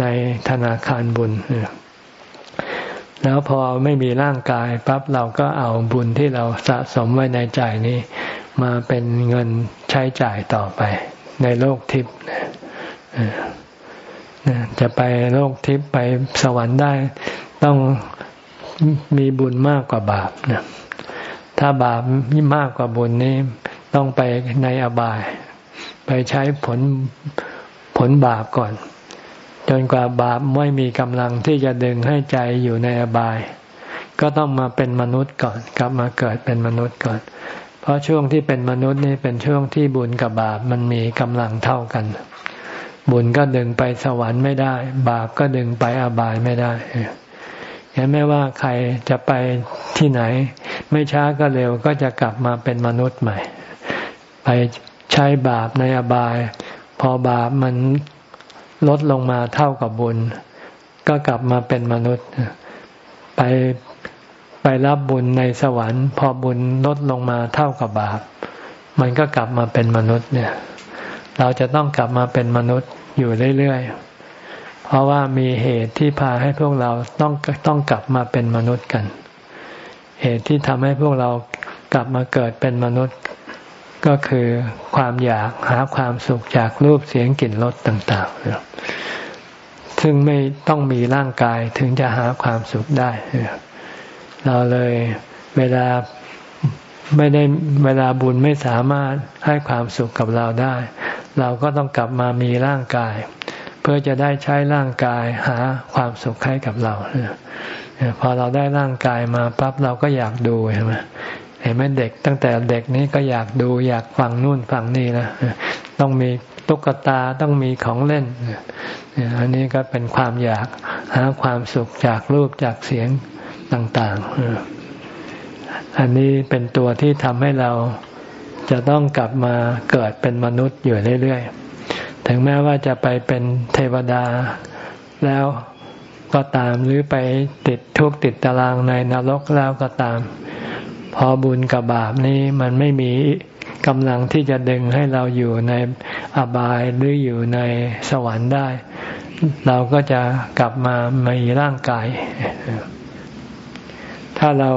ในธนาคารบุญ แล้วพอไม่มีร่างกายปั๊บเราก็เอาบุญที่เราสะสมไว้ในใจนี้ มาเป็นเงินใช้จ่ายต่อไป ในโลกทิพย์จะไปโลกทิพย์ไปสวรรค์ได้ ต้องมีบุญมากกว่าบาปนะถ้าบาปมากกว่าบุญนี้ต้องไปในอบาย ไปใช้ผลผลบาปก่อน จนกว่าบาปไม่มีกำลังที่จะดึงให้ใจอยู่ในอบาย ก็ต้องมาเป็นมนุษย์ก่อน กลับมาเกิดเป็นมนุษย์ก่อน เพราะช่วงที่เป็นมนุษย์นี่เป็นช่วงที่บุญกับบาปมันมีกำลังเท่ากัน บุญก็ดึงไปสวรรค์ไม่ได้ บาปก็ดึงไปอบายไม่ได้ยังไหมว่าใครจะไปที่ไหน ไม่ช้าก็เร็วก็จะกลับมาเป็นมนุษย์ใหม่ ไปใช้บาปในอบาย พอบาปมัน ลดลงมาเท่ากับบุญ ก็กลับมาเป็นมนุษย์ ไปไปรับบุญในสวรรค์ พอบุญลดลงมาเท่ากับบาป มันก็กลับมาเป็นมนุษย์เนี่ย เราจะต้องกลับมาเป็นมนุษย์อยู่เรื่อยๆ เพราะว่ามีเหตุที่พาให้พวกเราต้องต้องกลับมาเป็นมนุษย์กัน เหตุที่ทำให้พวกเรากลับมาเกิดเป็นมนุษย์ ก็คือความอยากหาความสุขจากรูปเสียงกลิ่นรสต่างๆ ซึ่งไม่ต้องมีร่างกายถึงจะหาความสุขได้ เราเลยเวลาไม่ได้เวลาบุญไม่สามารถให้ความสุขกับเราได้ เราก็ต้องกลับมามีร่างกาย เพื่อจะได้ใช้ร่างกายหาความสุขให้กับเราพอเราได้ร่างกายมาปั๊บเราก็อยากดูใช่ไหม เห็นไหมเด็กตั้งแต่เด็กนี้ก็อยากดูอยากฟังนู่นฟังนี่นะต้องมีตุ๊กตาต้องมีของเล่นอันนี้ก็เป็นความอยากหาความสุขจากรูปจากเสียงต่างๆ อันนี้เป็นตัวที่ทำให้เราจะต้องกลับมาเกิดเป็นมนุษย์อยู่เรื่อยๆ ถึงแม้ว่าจะไปเป็นเทวดาแล้วก็ตามหรือไปติดทุกข์ติดตารางในนรกแล้วก็ตาม พอบุญกับบาปนี้มันไม่มีกำลังที่จะดึงให้เราอยู่ในอบายหรืออยู่ในสวรรค์ได้ เราก็จะกลับมามีร่างกาย ถ้าเรา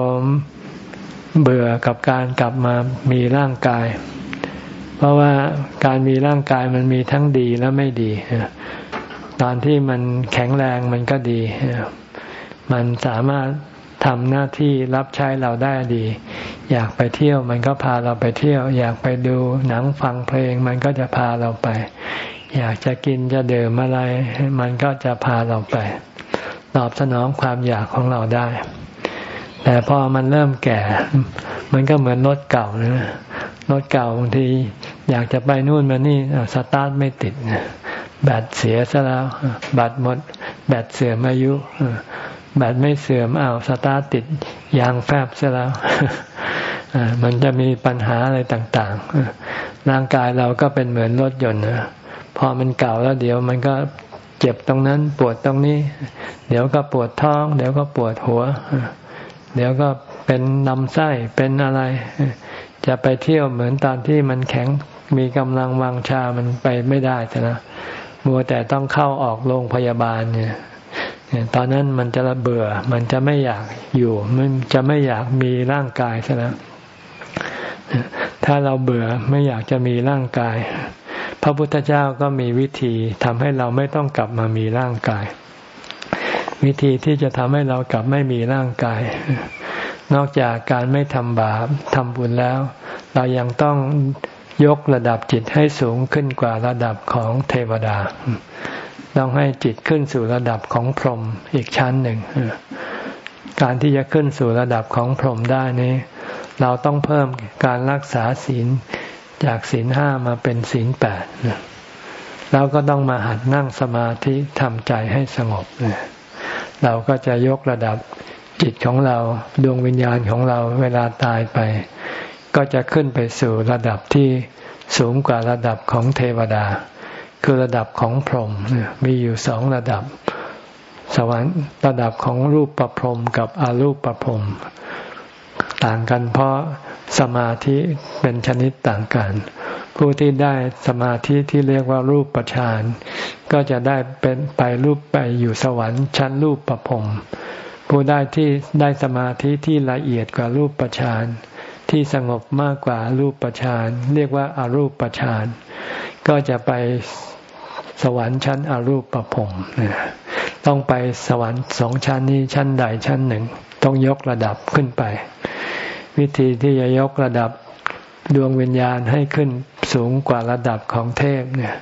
เบื่อกับการกลับมามีร่างกาย เพราะว่าการมีร่างกายมันมีทั้งดีและไม่ดีตอนที่มันแข็งแรงมันก็ดี มันสามารถ ทำหน้าที่รับใช้เราได้ดี อยากไปเที่ยวมันก็พาเราไปเที่ยว อยากไปดูหนังฟังเพลงมันก็จะพาเราไป อยากจะกินจะดื่มอะไร มันก็จะพาเราไป ตอบสนองความอยากของเราได้ แต่พอมันเริ่มแก่ มันก็เหมือนรถเก่านะรถเก่าบางทีอยากจะไปนู่นมานี่สตาร์ทไม่ติดแบตเสียซะแล้วแบตหมด แบตเสื่อมอายุ แบตไม่เสื่อมอ้าวสตาร์ติดยางแฟบซะแล้วมันจะมีปัญหาอะไรต่างๆ ร่างกายเราก็เป็นเหมือนรถยนต์นะพอมันเก่าแล้วเดี๋ยวมันก็เจ็บตรงนั้นปวดตรงนี้ เดี๋ยวก็ปวดท้อง เดี๋ยวก็ปวดหัว เดี๋ยวก็เป็นลำไส้เป็นอะไร จะไปเที่ยวเหมือนตอนที่มันแข็งมีกำลังวังชามันไปไม่ได้นะมัวแต่ต้องเข้าออกโรงพยาบาลเนี่ย ตอนนั้นมันจะระเบื่อ มันจะไม่อยากอยู่ มันจะไม่อยากมีร่างกายซะแล้วถ้าเราเบื่อไม่อยากจะมีร่างกาย พระพุทธเจ้าก็มีวิธีทำให้เราไม่ต้องกลับมามีร่างกาย วิธีที่จะทำให้เรากลับไม่มีร่างกาย นอกจากการไม่ทำบาปทำบุญแล้ว เรายังต้องยกระดับจิตให้สูงขึ้นกว่าระดับของเทวดา ต้องให้จิตขึ้นสู่ระดับของพรหมอีกชั้นหนึ่งการที่จะขึ้นสู่ระดับของพรหมได้นี้ เราต้องเพิ่มการรักษาศีลจากศีลห้ามาเป็นศีลแปดแล้วก็ต้องมาหัดนั่งสมาธิทำใจให้สงบเราก็จะยกระดับจิตของเราดวงวิญญาณของเราเวลาตายไป ก็จะขึ้นไปสู่ระดับที่สูงกว่าระดับของเทวดา คือระดับของพรหมมีอยู่สองระดับ สวรรค์ระดับของรูปประพรมกับอรูปประพรมต่างกันเพราะสมาธิเป็นชนิดต่างกัน ผู้ที่ได้สมาธิที่เรียกว่ารูปประชานก็จะได้เป็นไปรูปไปอยู่สวรรค์ชั้นรูปประพรมผู้ได้ที่ได้สมาธิที่ละเอียดกว่ารูปประชานที่สงบมากกว่ารูปประชานเรียกว่าอารูปประชานก็จะไป สวรรค์ชั้นอรูปประพรมต้องไปสวรรค์สองชั้นนี้ชั้นใดชั้นหนึ่ง ต้องยกระดับขึ้นไป วิธีที่จะยกระดับดวงวิญญาณให้ขึ้นสูงกว่าระดับของเทพเนี่ย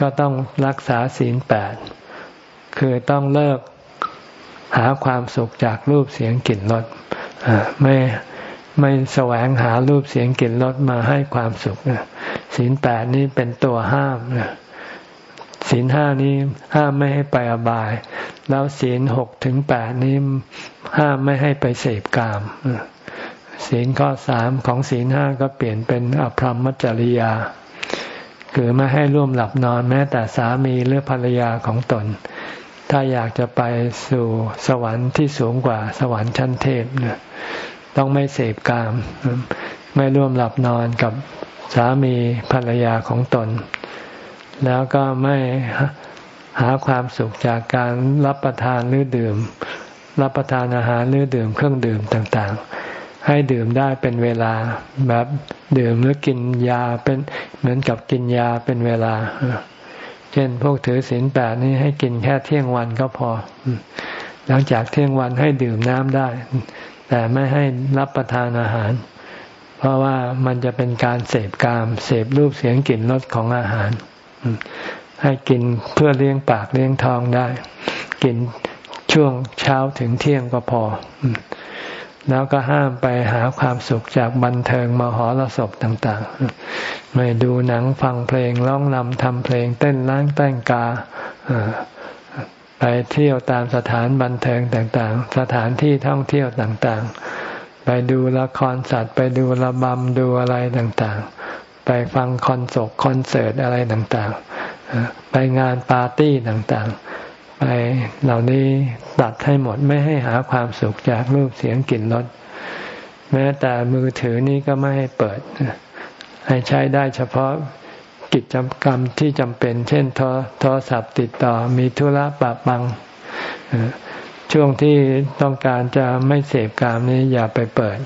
ก็ต้องรักษาศีลแปดคือต้องเลิกหาความสุขจากรูปเสียงกลิ่นรสไม่ไม่แสวงหารูปเสียงกลิ่นรสมาให้ความสุขศีลแปดนี้เป็นตัวห้ามนะ ศีลห้านี้ห้ามไม่ให้ไปอบาย แล้วศีลหกถึงแปดนี้ห้ามไม่ให้ไปเสพกามศีลข้อสามของศีลห้าก็เปลี่ยนเป็นอภรรมจริยา คือไม่ให้ร่วมหลับนอนแม้แต่สามีหรือภรรยาของตน ถ้าอยากจะไปสู่สวรรค์ที่สูงกว่าสวรรค์ชั้นเทพเนี่ยต้องไม่เสพกาม ไม่ร่วมหลับนอนกับสามีภรรยาของตน แล้วก็ไม่หาความสุขจากการรับประทานหรือดื่ม รับประทานอาหารหรือดื่มเครื่องดื่มต่างๆ ให้ดื่มได้เป็นเวลาแบบดื่มหรือกินยาเป็นเหมือนกับกินยาเป็นเวลา เช่นพวกถือศีลแปดนี่ให้กินแค่เที่ยงวันก็พอ หลังจากเที่ยงวันให้ดื่มน้ำได้ แต่ไม่ให้รับประทานอาหาร เพราะว่ามันจะเป็นการเสพกาม เสพรูปเสียงกลิ่นรสของอาหาร ให้กินเพื่อเลี้ยงปากเลี้ยงท้องได้ กินช่วงเช้าถึงเที่ยงก็พอ แล้วก็ห้ามไปหาความสุขจากบันเทิงมหรสพต่างๆ ไม่ดูหนังฟังเพลงร้องนำทำเพลง เต้นล้างแต่งกาไปเที่ยวตามสถานบันเทิงต่างๆ สถานที่ท่องเที่ยวต่างๆ ไปดูละครสัตว์ ไปดูระบำดูอะไรต่างๆ ไปฟังคอนโศกคอนเสิร์ตอะไรต่างๆ ไปงานปาร์ตี้ต่างๆ ไปเหล่านี้ตัดให้หมดไม่ให้หาความสุขจากรูปเสียงกลิ่นรสแม้แต่มือถือนี้ก็ไม่ให้เปิด ให้ใช้ได้เฉพาะกิจกรรมที่จำเป็น เช่นโทรศัพท์ติดต่อมีธุระปะปัง ช่วงที่ต้องการจะไม่เสพกามนี้อย่าไปเปิด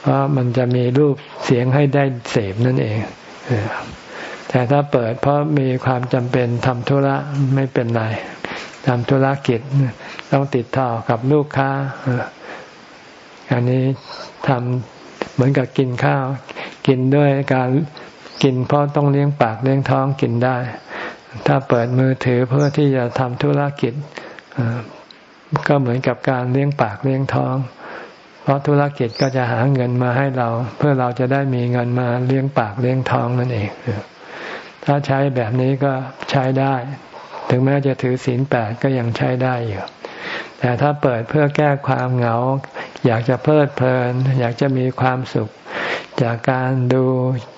เพราะมันจะมีรูปเสียงให้ได้เสพนั่นเองแต่ถ้าเปิดเพราะมีความจำเป็นทำธุระไม่เป็นไรทำธุรกิจต้องติดต่อกับลูกค้าอันนี้ทำเหมือนกับกินข้าว กินด้วยการกินเพราะต้องเลี้ยงปากเลี้ยงท้องกินได้ ถ้าเปิดมือถือเพื่อที่จะทำธุรกิจก็เหมือนกับการเลี้ยงปากเลี้ยงท้อง เพราะธุรกิจก็จะหาเงินมาให้เรา เพื่อเราจะได้มีเงินมาเลี้ยงปากเลี้ยงท้องนั่นเอง ถ้าใช้แบบนี้ก็ใช้ได้ ถึงแม้จะถือศีลแปดก็ยังใช้ได้อยู่แต่ถ้าเปิดเพื่อแก้ความเหงา อยากจะเพลิดเพลิน อยากจะมีความสุข จากการดู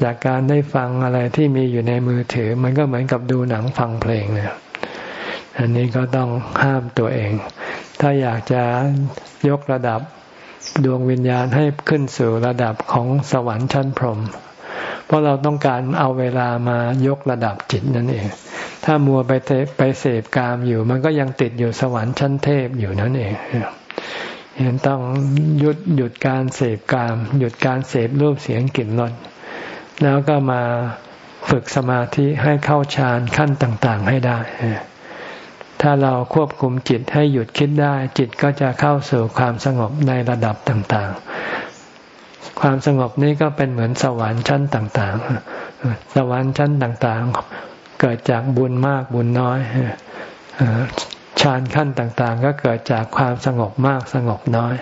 จากการได้ฟังอะไรที่มีอยู่ในมือถือ มันก็เหมือนกับดูหนังฟังเพลงเนี่ยอันนี้ก็ต้องห้ามตัวเอง ถ้าอยากจะยกระดับ ดวงวิญญาณให้ขึ้นสู่ระดับของสวรรค์ชั้นพรหมเพราะเราต้องการเอาเวลามายกระดับจิตนั่นเอง ถ้ามัวไปไปเสพกามอยู่ มันก็ยังติดอยู่สวรรค์ชั้นเทพอยู่นั่นเองเห็นต้องหยุดหยุดการเสพกาม หยุดการเสพรูปเสียงกลิ่นรสแล้วก็มาฝึกสมาธิให้เข้าฌานขั้นต่าง ๆ ให้ได้ ถ้าเราควบคุมจิตให้หยุดคิดได้ จิตก็จะเข้าสู่ความสงบในระดับต่าง ๆ ความสงบนี้ก็เป็นเหมือนสวรรค์ชั้นต่างๆ สวรรค์ชั้นต่างๆ เกิดจากบุญมากบุญน้อยฌานขั้นต่างๆ ก็เกิดจากความสงบมากสงบน้อย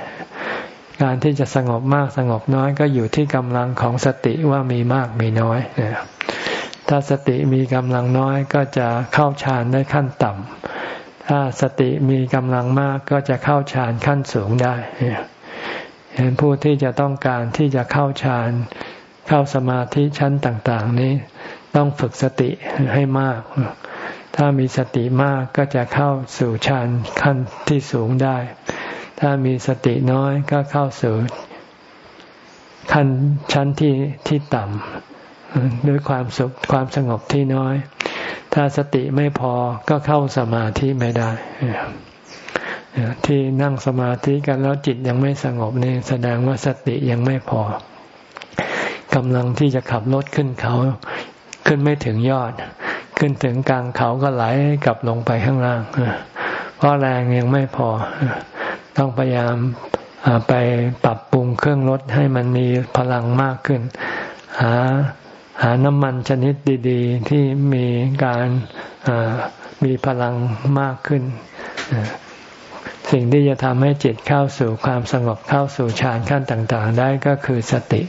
การที่จะสงบมากสงบน้อยก็อยู่ที่กำลังของสติว่ามีมากมีน้อยถ้าสติมีกำลังน้อยก็จะเข้าฌานได้ขั้นต่ำ ถ้าสติมีกำลังมากก็จะเข้าฌานขั้นสูงได้เห็นผู้ที่จะต้องการที่จะเข้าฌานเข้าสมาธิชั้นต่าง ๆ นี้ต้องฝึกสติให้มาก ถ้ามีสติมากก็จะเข้าสู่ฌานขั้นที่สูงได้ ถ้ามีสติน้อยก็เข้าสู่ขั้นชั้นที่ที่ต่ำด้วยความสุขความสงบที่น้อย ถ้าสติไม่พอก็เข้าสมาธิไม่ได้ ที่นั่งสมาธิกันแล้วจิตยังไม่สงบนี่แสดงว่าสติยังไม่พอกำลังที่จะขับรถขึ้นเขา ขึ้นไม่ถึงยอด ขึ้นถึงกลางเขาก็ไหลกลับลงไปข้างล่างเพราะแรงยังไม่พอ ต้องพยายามไปปรับปรุงเครื่องรถให้มันมีพลังมากขึ้น หา หาน้ำมันชนิดดีๆ ที่มีการมีพลังมากขึ้น สิ่งที่จะทำให้จิตเข้าสู่ความสงบเข้าสู่ฌานขั้นต่าง ๆ ได้ก็คือสติ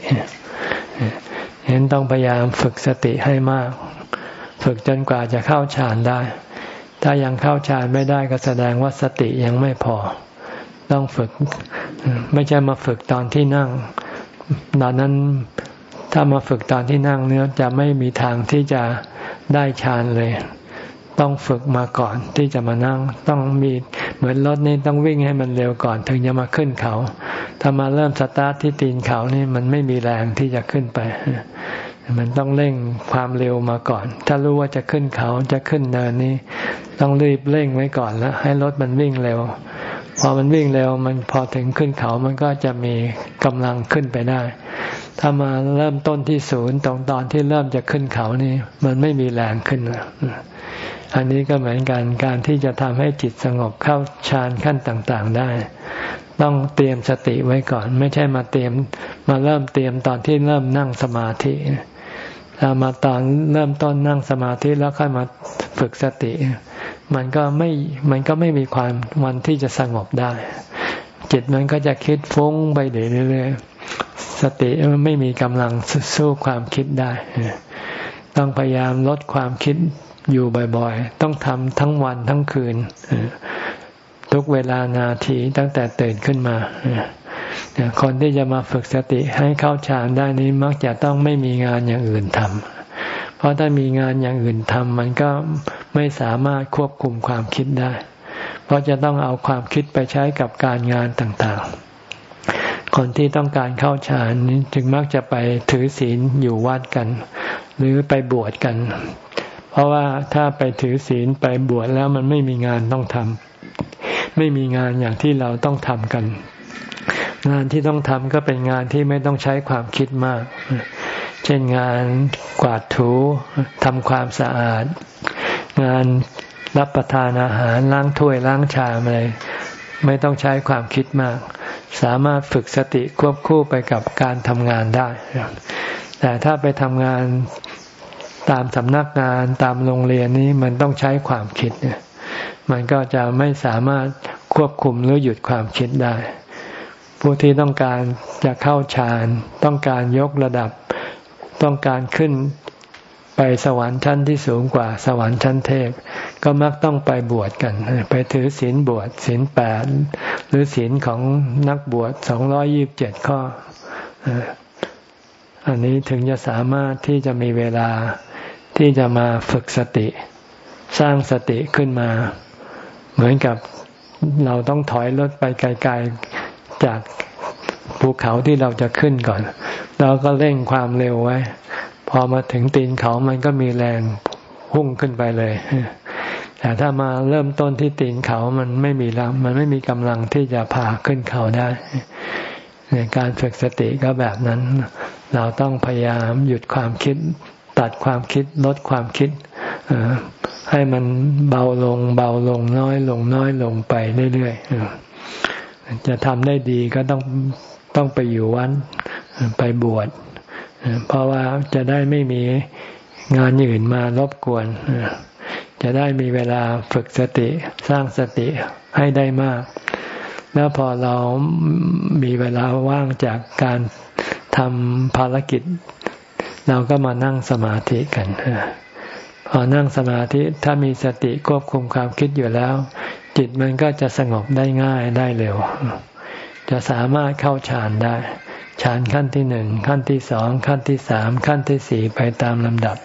เห็นต้องพยายามฝึกสติให้มาก ฝึกจนกว่าจะเข้าฌานได้ ถ้ายังเข้าฌานไม่ได้ก็แสดงว่าสติยังไม่พอ ต้องฝึก ไม่ใช่มาฝึกตอนที่นั่งตอนนั้น ถ้ามาฝึกตอนที่นั่งเนี่ยจะไม่มีทางที่จะได้ฌานเลย ต้องฝึกมาก่อนที่จะมานั่ง ต้องมีเหมือนรถนี่ต้องวิ่งให้มันเร็วก่อน ถึงจะมาขึ้นเขา ถ้ามาเริ่มสตาร์ทที่ตีนเขานี่มันไม่มีแรงที่จะขึ้นไป มันต้องเร่งความเร็วมาก่อน ถ้ารู้ว่าจะขึ้นเขาจะขึ้นเนินนี้ต้องรีบเร่งไว้ก่อนแล้วให้รถมันวิ่งเร็วพอมันวิ่งเร็วมันพอถึงขึ้นเขามันก็จะมีกำลังขึ้นไปได้ ถ้ามาเริ่มต้นที่ศูนย์ตรงตอนที่เริ่มจะขึ้นเขานี่มันไม่มีแรงขึ้นอันนี้ก็เหมือนกันการที่จะทำให้จิตสงบเข้าฌานขั้นต่างๆได้ ต้องเตรียมสติไว้ก่อน ไม่ใช่มาเตรียมมาเริ่มเตรียมตอนที่เริ่มนั่งสมาธิถ้ามาตอนเริ่มต้นนั่งสมาธิแล้วค่อยมาฝึกสติ มันก็ไม่มันก็ไม่มีความวันที่จะสงบได้ จิตมันก็จะคิดฟุ้งไปเรื่อยๆ สติไม่มีกำลังสู้ความคิดได้ ต้องพยายามลดความคิดอยู่บ่อยๆ ต้องทำทั้งวันทั้งคืน ทุกเวลานาทีตั้งแต่ตื่นขึ้นมา คนที่จะมาฝึกสติให้เข้าฌานได้นี้มักจะต้องไม่มีงานอย่างอื่นทำ เพราะถ้ามีงานอย่างอื่นทำมันก็ไม่สามารถควบคุมความคิดได้ เพราะจะต้องเอาความคิดไปใช้กับการงานต่างๆ คนที่ต้องการเข้าฌานจึงมักจะไปถือศีลอยู่วัดกัน หรือไปบวชกัน เพราะว่าถ้าไปถือศีลไปบวชแล้วมันไม่มีงานต้องทำไม่มีงานอย่างที่เราต้องทำกัน งานที่ต้องทำก็เป็นงานที่ไม่ต้องใช้ความคิดมาก เช่นงานกวาดถูทำความสะอาด งานรับประทานอาหารล้างถ้วยล้างชามอะไรไม่ต้องใช้ความคิดมาก สามารถฝึกสติควบคู่ไปกับการทำงานได้ แต่ถ้าไปทำงานตามสำนักงานตามโรงเรียนนี้มันต้องใช้ความคิดเนี่ยมันก็จะไม่สามารถควบคุมหรือหยุดความคิดได้ ผู้ที่ต้องการจะเข้าฌานต้องการยกระดับ ต้องการขึ้นไปสวรรค์ชั้นที่สูงกว่าสวรรค์ชั้นเทพ ก็มักต้องไปบวชกัน ไปถือศีลบวชศีลแปดหรือศีลของนักบวชสองร้อยี่บเจ็ดข้อ อันนี้ถึงจะสามารถที่จะมีเวลาที่จะมาฝึกสติ สร้างสติขึ้นมา เหมือนกับเราต้องถอยรถไปไกลๆจากภูเขาที่เราจะขึ้นก่อน เราก็เร่งความเร็วไว้ พอมาถึงตีนเขามันก็มีแรงพุ่งขึ้นไปเลย แต่ถ้ามาเริ่มต้นที่ตีนเขามันไม่มีแล้วมันไม่มีกำลังที่จะพาขึ้นเขาได้ในการฝึกสติก็แบบนั้น เราต้องพยายามหยุดความคิด ตัดความคิดลดความคิดให้มันเบาลง เบาลงน้อยลงน้อยลงไปเรื่อยๆจะทำได้ดีก็ต้องต้องไปอยู่วัดไปบวชเพราะว่าจะได้ไม่มีงานอื่นมารบกวน จะได้มีเวลาฝึกสติสร้างสติให้ได้มาก แล้วพอเรามีเวลาว่างจากการทำภารกิจ เราก็มานั่งสมาธิกันพอนั่งสมาธิถ้ามีสติควบคุมความคิดอยู่แล้ว จิตมันก็จะสงบได้ง่ายได้เร็ว จะสามารถเข้าฌานได้ฌานขั้นที่หนึ่งขั้นที่สองขั้นที่สามขั้นที่สี่ไปตามลำดับ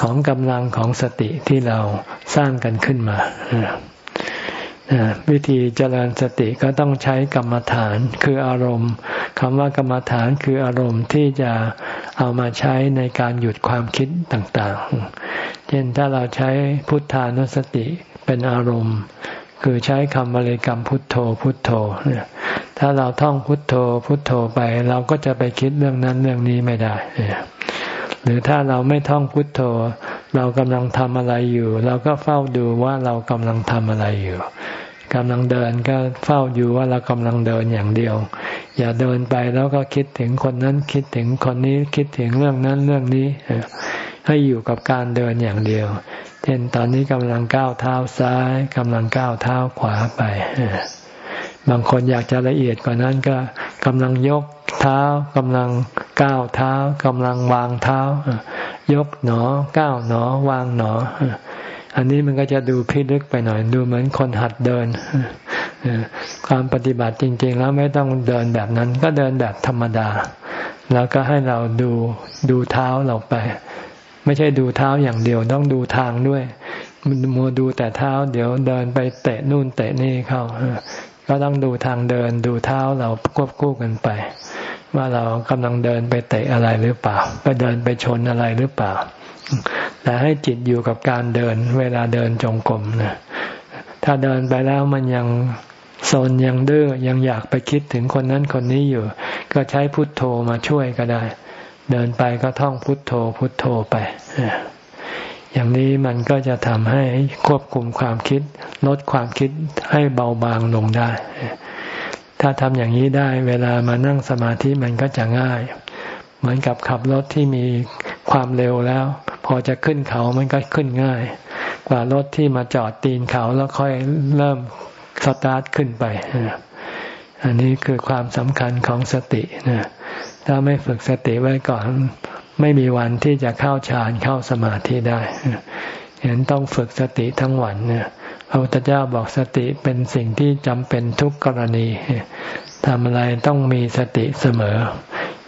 ของกำลังของสติที่เราสร้างกันขึ้นมา วิธีเจริญสติก็ต้องใช้กรรมฐานคืออารมณ์คำว่ากรรมฐานคืออารมณ์ที่จะเอามาใช้ในการหยุดความคิดต่างๆ เช่นถ้าเราใช้พุทธานุสติเป็นอารมณ์ คือใช้คำบริกรรมพุทโธพุทโธถ้าเราท่องพุทโธพุทโธไป เราก็จะไปคิดเรื่องนั้นเรื่องนี้ไม่ได้ หรือถ้าเราไม่ท่องพุทโธ เรากำลังทำอะไรอยู่ เราก็เฝ้าดูว่าเรากำลังทำอะไรอยู่กำลังเดินก็เฝ้าอยู่ว่าเรากำลังเดินอย่างเดียว อย่าเดินไปแล้วก็คิดถึงคนนั้นคิดถึงคนนี้คิดถึงเรื่องนั้นเรื่องนี้ ให้อยู่กับการเดินอย่างเดียว เช่นตอนนี้กำลังก้าวเท้าซ้ายกำลังก้าวเท้าขวาไป บางคนอยากจะละเอียดกว่านั้นก็กำลังยกเท้ากำลังก้าวเท้ากำลังวางเท้ายกหนอก้าวหนอวางหนอ อันนี้มันก็จะดูพิลึกไปหน่อย ดูเหมือนคนหัดเดินความปฏิบัติจริง ๆ แล้วไม่ต้องเดินแบบนั้น ก็เดินแบบธรรมดา แล้วก็ให้เราดูดูเท้าเราไป ไม่ใช่ดูเท้าอย่างเดียวต้องดูทางด้วยมัวดูแต่เท้า เดี๋ยวเดินไปเตะนู่นเตะนี่เข้า ก็ต้องดูทางเดินดูเท้าเราควบคู่กันไป ว่าเรากำลังเดินไปเตะอะไรหรือเปล่า ไปเดินไปชนอะไรหรือเปล่า แต่ให้จิตอยู่กับการเดินเวลาเดินจงกรมนะถ้าเดินไปแล้วมันยังโซนยังดื้อยังอยากไปคิดถึงคนนั้นคนนี้อยู่ ก็ใช้พุทโธมาช่วยก็ได้ เดินไปก็ท่องพุทโธพุทโธไป อย่างนี้มันก็จะทำให้ควบคุมความคิด ลดความคิดให้เบาบางลงได้ ถ้าทำอย่างนี้ได้เวลามานั่งสมาธิมันก็จะง่าย เหมือนกับขับรถที่มีความเร็วแล้ว พอจะขึ้นเขามันก็ขึ้นง่าย กว่ารถที่มาจอดตีนเขาแล้วค่อยเริ่มสตาร์ทขึ้นไป อันนี้คือความสำคัญของสตินะถ้าไม่ฝึกสติไว้ก่อน ไม่มีวันที่จะเข้าฌานเข้าสมาธิได้เห็นต้องฝึกสติทั้งวันเนี่ยพระพุทธเจ้าบอกสติเป็นสิ่งที่จำเป็นทุกกรณีทำอะไรต้องมีสติเสมอ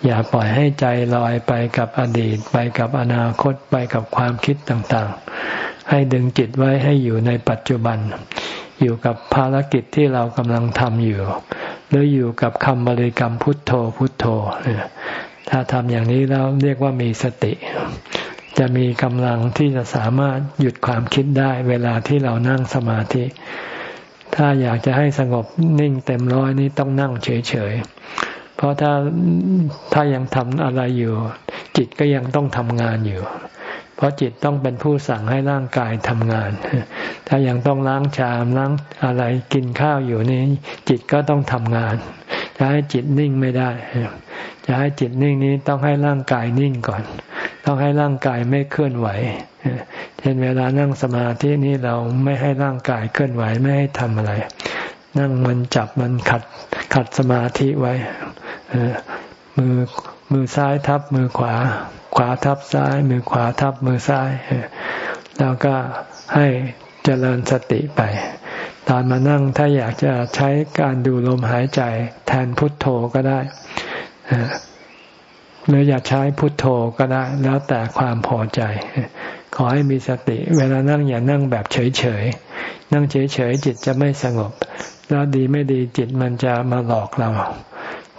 อย่าปล่อยให้ใจลอยไปกับอดีต ไปกับอนาคตไปกับความคิดต่างๆ ให้ดึงจิตไว้ให้อยู่ในปัจจุบัน อยู่กับภารกิจที่เรากำลังทำอยู่ หรืออยู่กับคำบริกรรมพุทโธพุทโธ ถ้าทำอย่างนี้แล้วเรียกว่ามีสติ จะมีกำลังที่จะสามารถหยุดความคิดได้เวลาที่เรานั่งสมาธิ ถ้าอยากจะให้สงบนิ่งเต็มร้อยนี้ต้องนั่งเฉยๆ เพราะถ้าถ้ายังทำอะไรอยู่ จิตก็ยังต้องทำงานอยู่ เพราะจิตต้องเป็นผู้สั่งให้ร่างกายทำงาน ถ้ายังต้องล้างชามล้างอะไรกินข้าวอยู่นี่จิตก็ต้องทำงาน จะให้จิตนิ่งไม่ได้ จะให้จิตนิ่งนี้ต้องให้ร่างกายนิ่งก่อน ต้องให้ร่างกายไม่เคลื่อนไหว เช่นเวลานั่งสมาธินี้เราไม่ให้ร่างกายเคลื่อนไหวไม่ให้ทำอะไร นั่งมันจับมันขัดขัดสมาธิไว้มือมือซ้ายทับมือขวา ขวาทับซ้าย มือขวาทับมือซ้าย แล้วก็ให้เจริญสติไป ตอนมานั่งถ้าอยากจะใช้การดูลมหายใจ แทนพุทโธก็ได้หรืออย่าใช้พุทโธก็ได้ แล้วแต่ความพอใจ ขอให้มีสติ เวลานั่งอย่านั่งแบบเฉยๆนั่งเฉยๆจิตจะไม่สงบ แล้วดีไม่ดีจิตมันจะมาหลอกเรา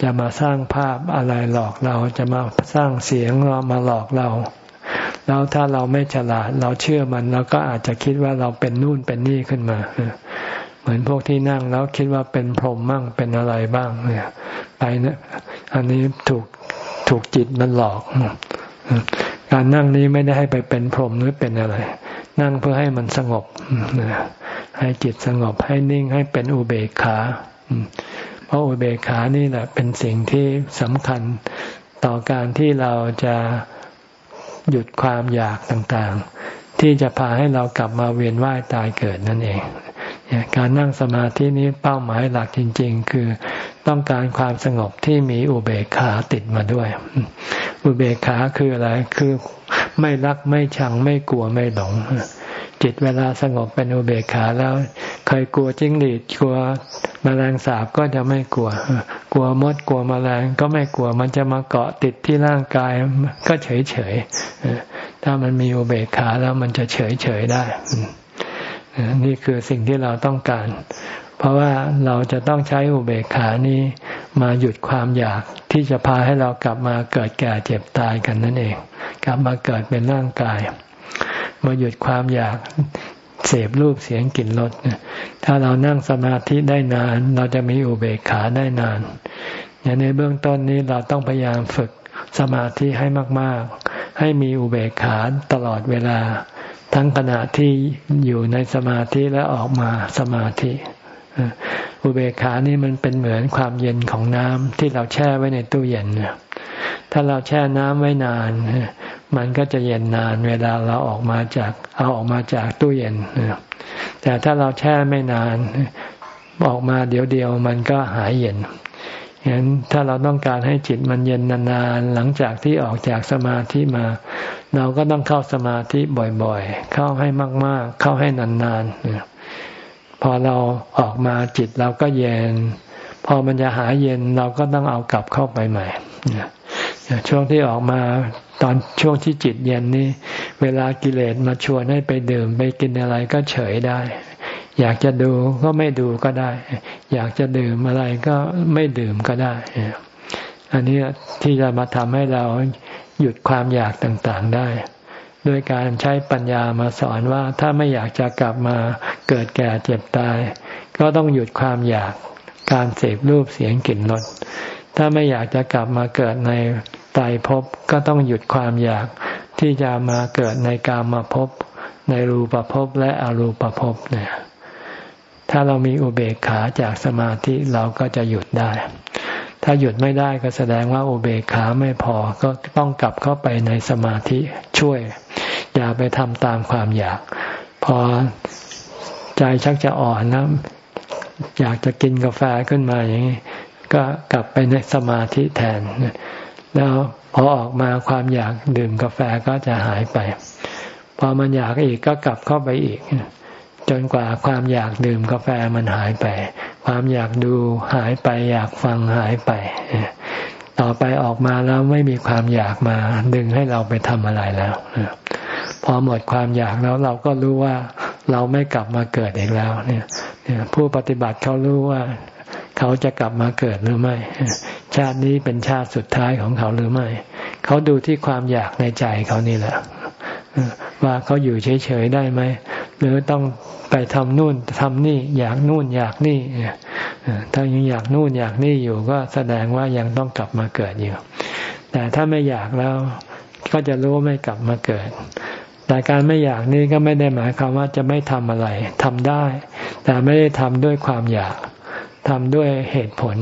จะมาสร้างภาพอะไรหลอกเราจะมาสร้างเสียงเรามาหลอกเรา แล้วถ้าเราไม่ฉลาด เราเชื่อมันเราก็อาจจะคิดว่าเราเป็นนู่นเป็นนี่ขึ้นมา เหมือนพวกที่นั่งแล้วคิดว่าเป็นพรหมมั่งเป็นอะไรบ้างเนี่ยไปนะอันนี้ถูกถูกจิตมันหลอกการนั่งนี้ไม่ได้ให้ไปเป็นพรหมหรือเป็นอะไร นั่งเพื่อให้มันสงบให้จิตสงบให้นิ่งให้เป็นอุเบกขาเพราะอุเบกขานี่แหละเป็นสิ่งที่สำคัญต่อการที่เราจะ หยุดความอยากต่างๆ ที่จะพาให้เรากลับมาเวียนว่ายตายเกิดนั่นเองการนั่งสมาธินี้เป้าหมายหลักจริง ๆ คือต้องการความสงบที่มีอุเบกขาติดมาด้วย อุเบกขาคืออะไร คือไม่รักไม่ชังไม่กลัวไม่หลง จิตเวลาสงบเป็นอุเบกขาแล้ว เคยกลัวจิ้งหรีดกลัวมแมลงสาบก็จะไม่กลัว กลัวมดกลัวมแมลงก็ไม่กลัว มันจะมาเกาะติดที่ร่างกายก็เฉยเฉยถ้ามันมีอุเบกขาแล้วมันจะเฉยเฉยได้นี่คือสิ่งที่เราต้องการ เพราะว่าเราจะต้องใช้อุเบกขานี้มาหยุดความอยากที่จะพาให้เรากลับมาเกิดแก่เจ็บตายกันนั่นเอง กลับมาเกิดเป็นร่างกาย มาหยุดความอยากเสพรูปเสียงกลิ่นรสถ้าเรานั่งสมาธิได้นาน เราจะมีอุเบกขาได้นาน อย่างในเบื้องต้นนี้เราต้องพยายามฝึกสมาธิให้มาก ๆ ให้มีอุเบกขาตลอดเวลา ทั้งขณะที่อยู่ในสมาธิและออกมาสมาธิ อุเบกขานี่มันเป็นเหมือนความเย็นของน้ำที่เราแช่ไว้ในตู้เย็นถ้าเราแช่น้ำไว้นาน มันก็จะเย็นนานเวลาเราออกมาจากเอาออกมาจากตู้เย็นแต่ถ้าเราแช่ไม่นานออกมาเดี๋ยวเดียวมันก็หายเย็นฉะนั้นถ้าเราต้องการให้จิตมันเย็นนานๆหลังจากที่ออกจากสมาธิมา เราก็ต้องเข้าสมาธิบ่อยๆ เข้าให้มากๆ เข้าให้นานๆพอเราออกมาจิตเราก็เย็น พอมันจะหายเย็นเราก็ต้องเอากลับเข้าไปใหม่ ช่วงที่ออกมาตอนช่วงที่จิตเย็นนี่เวลากิเลสมาชวนให้ไปดื่มไปกินอะไรก็เฉยได้ อยากจะดูก็ไม่ดูก็ได้ อยากจะดื่มอะไรก็ไม่ดื่มก็ได้ อันนี้ที่จะมาทำให้เราหยุดความอยากต่างๆได้ด้วยการใช้ปัญญามาสอนว่าถ้าไม่อยากจะกลับมาเกิดแก่เจ็บตาย ก็ต้องหยุดความอยากการเสพรูปเสียงกลิ่นรส ถ้าไม่อยากจะกลับมาเกิดในตายภพก็ต้องหยุดความอยากที่จะมาเกิดในกามาภพในรูปภพและอรูปภพเนี่ย ถ้าเรามีอุเบกขาจากสมาธิเราก็จะหยุดได้ ถ้าหยุดไม่ได้ก็แสดงว่าอุเบกขาไม่พอก็ต้องกลับเข้าไปในสมาธิช่วย อย่าไปทำตามความอยาก พอใจชักจะอ่อนนะอยากจะกินกาแฟขึ้นมาอย่างนี้ ก็กลับไปในสมาธิแทน แล้วพอออกมาความอยากดื่มกาแฟก็จะหายไป พอมันอยากอีกก็กลับเข้าไปอีก จนกว่าความอยากดื่มกาแฟมันหายไป ความอยากดูหายไป อยากฟังหายไป ต่อไปออกมาแล้วไม่มีความอยากมาดึงให้เราไปทำอะไรแล้วพอหมดความอยากแล้วเราก็รู้ว่าเราไม่กลับมาเกิดอีกแล้ว เนี่ย ผู้ปฏิบัติเขารู้ว่า เขาจะกลับมาเกิดหรือไม่ ชาตินี้เป็นชาติสุดท้ายของเขาหรือไม่ เขาดูที่ความอยากในใจเขานี่แหละว่าเขาอยู่เฉยๆได้ไหม หรือต้องไปทำนู่นทำนี่ อยากนู่นอยากนี่ถ้ายังอยากนู่นอยากนี่อยู่ก็แสดงว่ายังต้องกลับมาเกิดอยู่ แต่ถ้าไม่อยากแล้วก็จะรู้ไม่กลับมาเกิด แต่การไม่อยากนี่ก็ไม่ได้หมายความว่าจะไม่ทำอะไรทำได้ แต่ไม่ได้ทำด้วยความอยาก ทำด้วยเหตุผล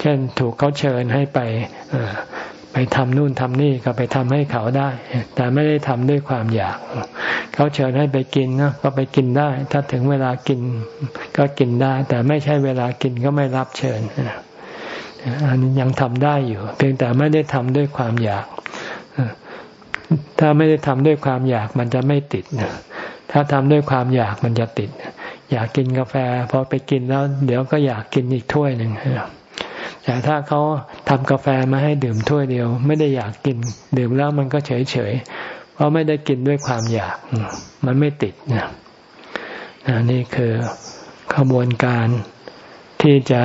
เช่นถูกเขาเชิญให้ไปไปทำนู่นทำนี่ก็ไปทำให้เขาได้ แต่ไม่ได้ทำด้วยความอยาก เขาเชิญให้ไปกินนะก็ไปกินได้ ถ้าถึงเวลากินก็กินได้ แต่ไม่ใช่เวลากินก็ไม่รับเชิญอันนี้ยังทำได้อยู่ เพียงแต่ไม่ได้ทำด้วยความอยาก ถ้าไม่ได้ทำด้วยความอยากมันจะไม่ติดถ้าทำด้วยความอยากมันจะติด อยากกินกาแฟพอไปกินแล้ว เดี๋ยวก็อยากกินอีกถ้วยหนึ่งแต่ถ้าเขาทำกาแฟมาให้ดื่มถ้วยเดียว ไม่ได้อยากกินดื่มแล้วมันก็เฉยเฉยเพราะไม่ได้กินด้วยความอยาก มันไม่ติดนะนี่คือขบวนการที่จะ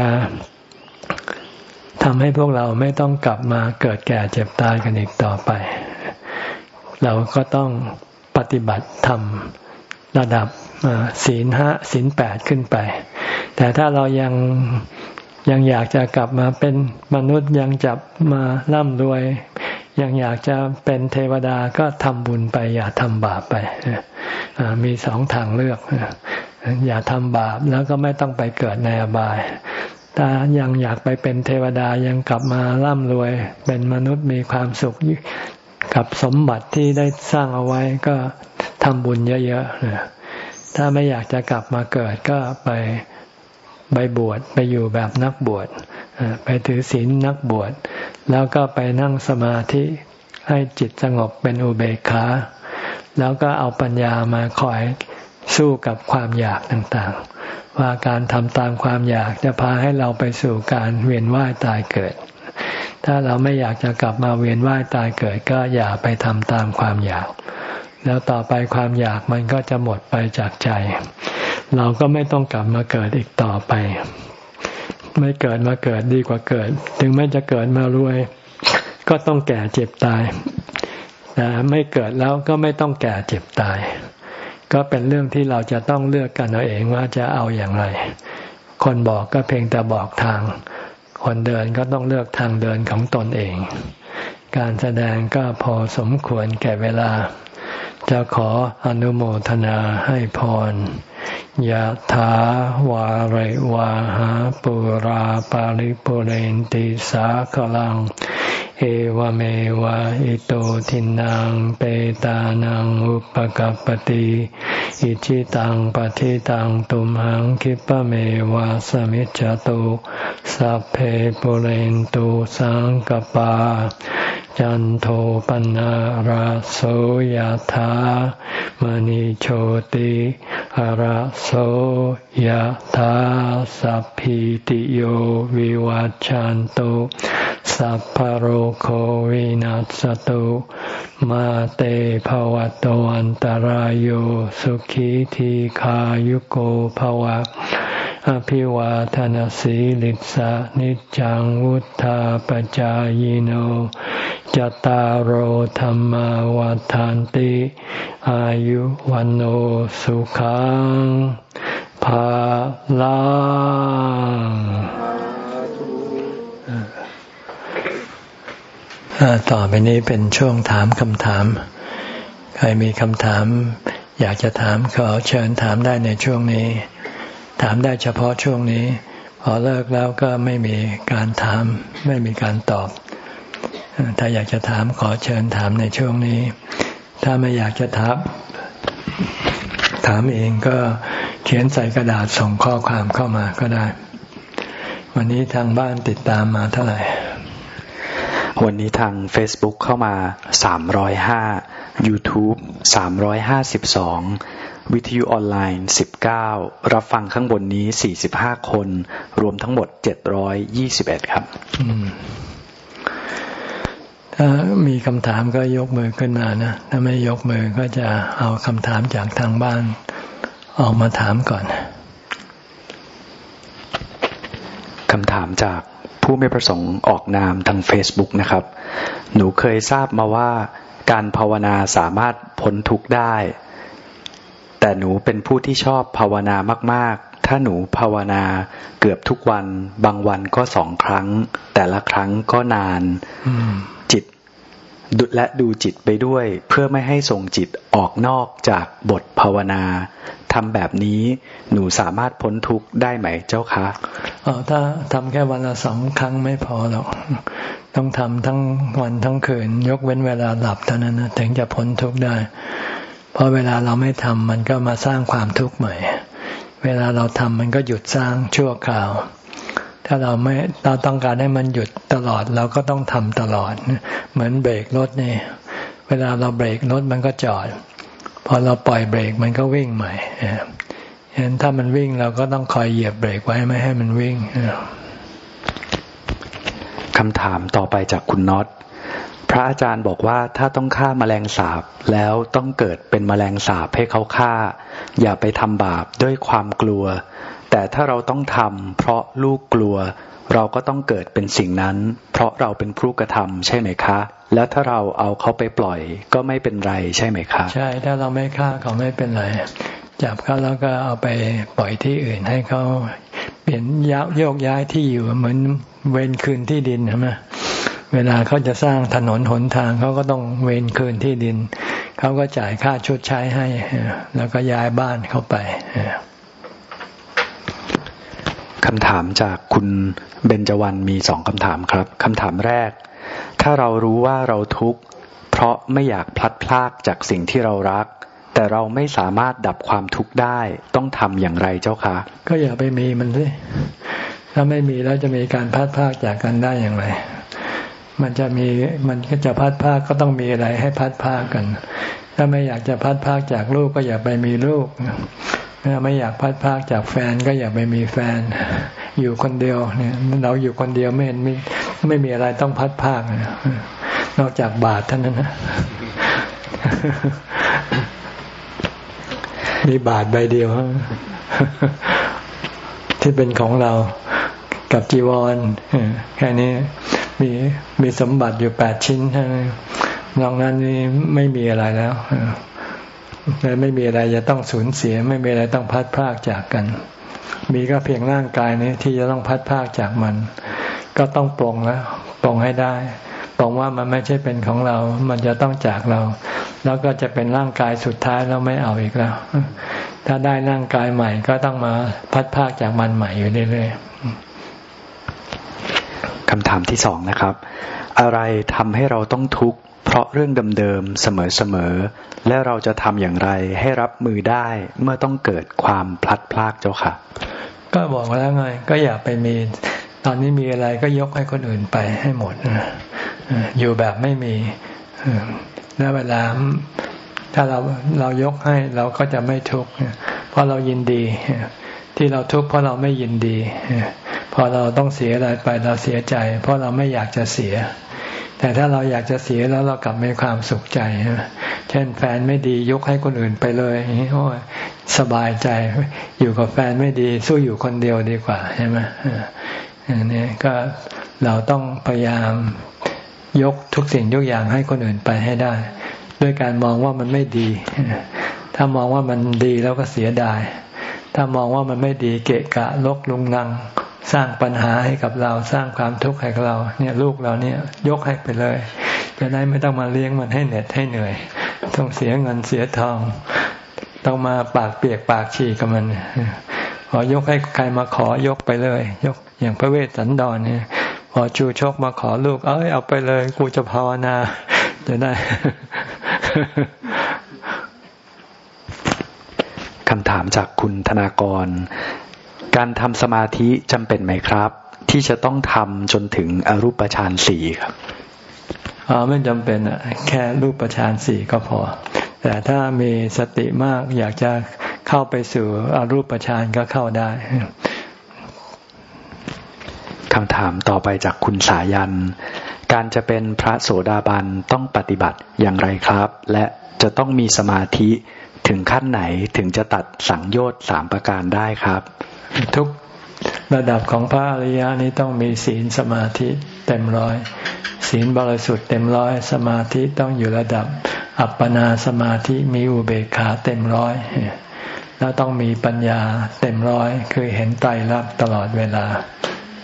ทำให้พวกเราไม่ต้องกลับมาเกิดแก่เจ็บตายกันอีกต่อไป เราก็ต้องปฏิบัติธรรมระดับ ศีลห้าศีลแปดขึ้นไป แต่ถ้าเรายังยังอยากจะกลับมาเป็นมนุษย์ยังจับมาร่ำรวย ยังอยากจะเป็นเทวดาก็ทำบุญไป อย่าทำบาปไปมีสองทางเลือก อย่าทำบาปแล้วก็ไม่ต้องไปเกิดในอบายถ้ายังอยากไปเป็นเทวดายังกลับมาร่ำรวย เป็นมนุษย์มีความสุขกับสมบัติที่ได้สร้างเอาไว้ก็ทำบุญเยอะๆ ถ้าไม่อยากจะกลับมาเกิดก็ไปไปบวชไปอยู่แบบนักบวชไปถือศีลนักบวช แล้วก็ไปนั่งสมาธิให้จิตสงบเป็นอุเบกขาแล้วก็เอาปัญญามาคอยสู้กับความอยากต่างๆ ว่าการทำตามความอยากจะพาให้เราไปสู่การเวียนว่ายตายเกิด ถ้าเราไม่อยากจะกลับมาเวียนว่ายตายเกิด ก็อย่าไปทำตามความอยาก แล้วต่อไปความอยากมันก็จะหมดไปจากใจ เราก็ไม่ต้องกลับมาเกิดอีกต่อไป ไม่เกิดมาเกิดดีกว่าเกิด ถึงแม้จะเกิดมารวย ก็ต้องแก่เจ็บตายแต่ไม่เกิดแล้วก็ไม่ต้องแก่เจ็บตาย ก็เป็นเรื่องที่เราจะต้องเลือกกันเอาเองว่าจะเอาอย่างไร คนบอกก็เพียงแต่บอกทาง คนเดินก็ต้องเลือกทางเดินของตนเอง การแสดงก็พอสมควรแก่เวลา จะขออนุโมทนาให้พรยะถาวาริวาหาปุราปาริปุเรนติสาคลัง เอวเมวะอิโตทินังเปตานังอุปกัปติอิชิตังปฏิตังตุมหังคิปะเมวะสมิจจตุสัพเพปุเรนตุสังกปา จันโทปนะราโสยธามณิโชติราโสยธาสัพพิติโยวิวัจจันโตสัพพโรโควินัสตุมาเตภวัตวันตารโยสุขีทีขายุโกภวะ อภิวาทนสีลิสานิจังวุธาปจายโนจตารโหธรรมวาทานติ อายุวันโอสุขังภาลังต่อไปนี้เป็นช่วงถามคำถาม ใครมีคำถาม อยากจะถามขอเชิญถามได้ในช่วงนี้ ถามได้เฉพาะช่วงนี้ พอเลิกแล้วก็ไม่มีการถาม ไม่มีการตอบ ถ้าอยากจะถามขอเชิญถามในช่วงนี้ ถ้าไม่อยากจะถามถามเองก็เขียนใส่กระดาษส่งข้อความเข้ามาก็ได้ วันนี้ทางบ้านติดตามมาเท่าไหร่ วันนี้ทาง Facebook เข้ามา 305 YouTube 352 วิทยุออนไลน์ 19 รับฟังข้างบนนี้ 45 คน รวมทั้งหมด 721 ครับถ้ามีคำถามก็ยกมือขึ้นมานะ ถ้าไม่ยกมือก็จะเอาคำถามจากทางบ้าน ออกมาถามก่อนคำถามจากผู้ไม่ประสงค์ออกนามทาง Facebook นะครับ หนูเคยทราบมาว่าการภาวนาสามารถพ้นทุกข์ได้ แต่หนูเป็นผู้ที่ชอบภาวนามาก ๆ ถ้าหนูภาวนาเกือบทุกวัน บางวันก็สองครั้ง แต่ละครั้งก็นานจิตและดูจิตไปด้วย เพื่อไม่ให้ส่งจิตออกนอกจากบทภาวนาทำแบบนี้หนูสามารถพ้นทุกข์ได้ไหมเจ้าคะออถ้าทำแค่วันละสองครั้งไม่พอหรอก ต้องทำทั้งวันทั้งคืน ยกเว้นเวลาหลับเท่านั้นนะถึงจะพ้นทุกข์ได้ เพราะเวลาเราไม่ทำมันก็มาสร้างความทุกข์ใหม่ เวลาเราทำมันก็หยุดสร้างชั่วคราว ถ้าเราไม่เราต้องการให้มันหยุดตลอดเราก็ต้องทำตลอด เหมือนเบรกรถนี่ เวลาเราเบรกรถมันก็จอด พอเราปล่อยเบรกมันก็วิ่งใหม่เห็นถ้ามันวิ่งเราก็ต้องคอยเหยียบเบรกไว้ไม่ให้มันวิ่งคำถามต่อไปจากคุณน็อต พระอาจารย์บอกว่าถ้าต้องฆ่ามาแมลงสาบแล้วต้องเกิดเป็นมแมลงสาบให้เขาฆ่า อย่าไปทำบาปด้วยความกลัว แต่ถ้าเราต้องทำเพราะลูกกลัว เราก็ต้องเกิดเป็นสิ่งนั้น เพราะเราเป็นผู้กระทำใช่ไหมคะ แล้วถ้าเราเอาเขาไปปล่อยก็ไม่เป็นไรใช่ไหมคะ ใช่ถ้าเราไม่ฆ่าเขาไม่เป็นไรจับเขาแล้วก็เอาไปปล่อยที่อื่นให้เขาเปลี่ยนย้ายโยกย้ายที่อยู่เหมือนเวนคืนที่ดินใช่ไหม เวลาเขาจะสร้างถนนหนทางเขาก็ต้องเวนคืนที่ดิน เขาก็จ่ายค่าชดใช้ให้ แล้วก็ย้ายบ้านเข้าไปคำถามจากคุณเบญจวรรณมีสองคำถามครับคำถามแรก ถ้าเรารู้ว่าเราทุกข์เพราะไม่อยากพลัดพรากจากสิ่งที่เรารัก แต่เราไม่สามารถดับความทุกข์ได้ ต้องทำอย่างไรเจ้าคะ ก็อย่าไปมีมันสิถ้าไม่มีแล้วจะมีการพัดพากจากกันได้อย่างไร มันจะมีมันก็จะพัดพาก็ต้องมีอะไรให้พัดพากกัน ถ้าไม่อยากจะพัดพากจากลูกก็อย่าไปมีลูกถ้าไม่อยากพัดพากจากแฟนก็อย่าไปมีแฟน อยู่คนเดียวเนี่ยเราอยู่คนเดียวไม่ไม่ไม่มีอะไรต้องพัดพากนอกจากบาทเท่านั้นนะมีบาทใบเดียวที่เป็นของเรากับจีวรแค่นี้ มีมีสมบัติอยู่แปดชิ้นทั้งนอกนั้นนี่ไม่มีอะไรแล้วเลยไม่มีอะไรจะต้องสูญเสีย ไม่มีอะไรต้องพัดพากจากกัน มีก็เพียงร่างกายนี้ที่จะต้องพัดพากจากมัน ก็ต้องปรงแล้วปรงให้ได้ปรงว่ามันไม่ใช่เป็นของเรา มันจะต้องจากเรา แล้วก็จะเป็นร่างกายสุดท้ายแล้วไม่เอาอีกแล้ว ถ้าได้ร่างกายใหม่ก็ต้องมาพัดพากจากมันใหม่อยู่เรื่อยๆ คำถามที่สองนะครับ อะไรทำให้เราต้องทุกข์เพราะเรื่องเดิมๆเสมอๆและเราจะทำอย่างไรให้รับมือได้เมื่อต้องเกิดความพลัดพรากเจ้าค่ะ ก็บอกแล้วไง ก็อย่าไปมีตอนนี้มีอะไรก็ยกให้คนอื่นไปให้หมดอยู่แบบไม่มีแล้วเวลาถ้าเราเรายกให้เราก็จะไม่ทุกข์เพราะเรายินดี ที่เราทุกข์เพราะเราไม่ยินดี พอเราต้องเสียอะไรไปเราเสียใจ เพราะเราไม่อยากจะเสีย แต่ถ้าเราอยากจะเสียแล้วเรากลับมีความสุขใจ เช่นแฟนไม่ดียกให้คนอื่นไปเลยโอ้สบายใจอยู่กับแฟนไม่ดีสู้อยู่คนเดียวดีกว่าใช่ไหมอันนี้ก็เราต้องพยายามยกทุกสิ่งทุกอย่างให้คนอื่นไปให้ได้ ด้วยการมองว่ามันไม่ดี ถ้ามองว่ามันดีแล้วก็เสียดาย ถ้ามองว่ามันไม่ดีเกะกะลกลุงนัง สร้างปัญหาให้กับเราสร้างความทุกข์ให้กับเรา เนี่ยลูกเราเนี่ยยกให้ไปเลย จะได้ไม่ต้องมาเลี้ยงมันให้เหน็ดให้เหนื่อย ต้องเสียเงินเสียทอง ต้องมาปากเปียกปากฉี่กับมันขอยกให้ใครมาขอยกไปเลย ยกอย่างพระเวสสันดรเนี่ย พอชูชกมาขอลูก เอ้ยเอาไปเลย กูจะภาวนา จะได้คำถามจากคุณธนากร การทำสมาธิจำเป็นไหมครับ ที่จะต้องทำจนถึงอรูปฌานสี่ครับอ๋อไม่จำเป็นอะแค่รูปฌานสี่ก็พอ แต่ถ้ามีสติมากอยากจะเข้าไปสู่อรูปฌานก็เข้าได้คำถามต่อไปจากคุณสายัน การจะเป็นพระโสดาบันต้องปฏิบัติอย่างไรครับ และจะต้องมีสมาธิถึงขั้นไหนถึงจะตัดสังโยชน์สามประการได้ครับ ทุกระดับของพระอริยะนี้ต้องมีศีลสมาธิเต็มร้อยศีลบริสุทธิ์เต็มร้อยสมาธิต้องอยู่ระดับ อัปปนาสมาธิมีอุเบกขาเต็มร้อยแล้วต้องมีปัญญาเต็มร้อยคือเห็นไตรลักษณ์ตลอดเวลา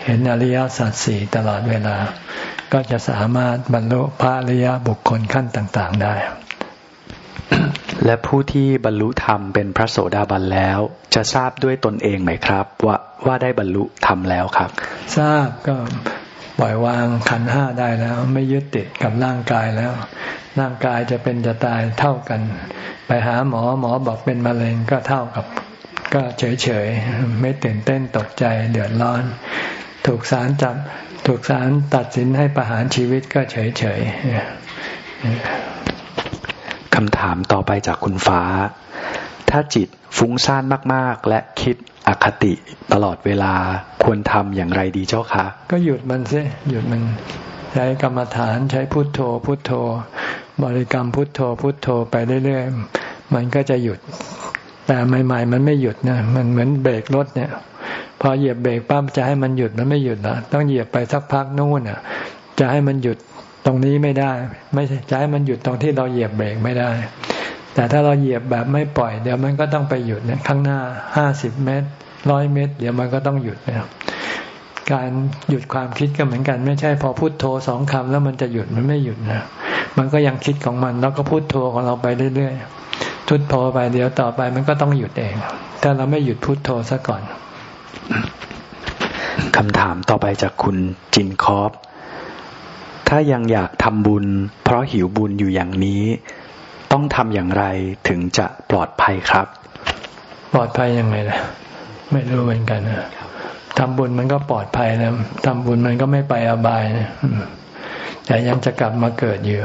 เห็นอริยสัจสี่ตลอดเวลา ก็จะสามารถบรรลุพระอริยบุคคลขั้นต่าง ๆได้ และผู้ที่บรรลุธรรมเป็นพระโสดาบันแล้ว จะทราบด้วยตนเองไหมครับ ว่าว่าได้บรรลุธรรมแล้วครับ ทราบก็ปล่อยวางขันห้าได้แล้ว ไม่ยึดติดกับร่างกายแล้ว ร่างกายจะเป็นจะตายเท่ากัน ไปหาหมอหมอบอกเป็นมะเร็งก็เท่ากับ ก็เฉยเฉยไม่ตื่นเต้นตกใจเดือดร้อน ถูกสารจับถูกสารตัดสินให้ประหารชีวิตก็เฉยเฉย คำถามต่อไปจากคุณฟ้า ถ้าจิตฟุ้งซ่านมาก ๆ และคิดอคติตลอดเวลาควรทำอย่างไรดีเจ้าคะ ก็หยุดมันซิหยุดมันใช้กรรมฐานใช้พุทโธ พุทโธ บริกรรมพุทโธ พุทโธไปเรื่อยๆ มันก็จะหยุด แต่ใหม่ๆ มันไม่หยุดนะมันเหมือนเบรกรถเนี่ย พอเหยียบเบรกปั๊บจะให้มันหยุดมันไม่หยุดนะต้องเหยียบไปสักพักนู่นอะ จะให้มันหยุด ตรงนี้ไม่ได้ ไม่ใช่จะให้มันหยุดตรงที่เราเหยียบเบรกไม่ได้ แต่ถ้าเราเหยียบแบบไม่ปล่อย เดี๋ยวมันก็ต้องไปหยุดเนี่ยข้างหน้าห้าสิบเมตรร้อยเมตร เดี๋ยวมันก็ต้องหยุดนะการหยุดความคิดก็เหมือนกัน ไม่ใช่พอพูดโทสองคำแล้วมันจะหยุดมันไม่หยุดนะมันก็ยังคิดของมัน แล้วก็พูดโทของเราไปเรื่อยๆทุดโทไปเดี๋ยวต่อไปมันก็ต้องหยุดเองถ้าเราไม่หยุดพูดโทซะก่อนคำถามต่อไปจากคุณจินคอฟ ถ้ายังอยากทำบุญ เพราะหิวบุญอยู่อย่างนี้ ต้องทำอย่างไรถึงจะปลอดภัยครับ ปลอดภัยยังไงล่ะ ไม่รู้เหมือนกันนะทำบุญมันก็ปลอดภัยนะทำบุญมันก็ไม่ไปอบายนะแต่ยังจะกลับมาเกิดอยู่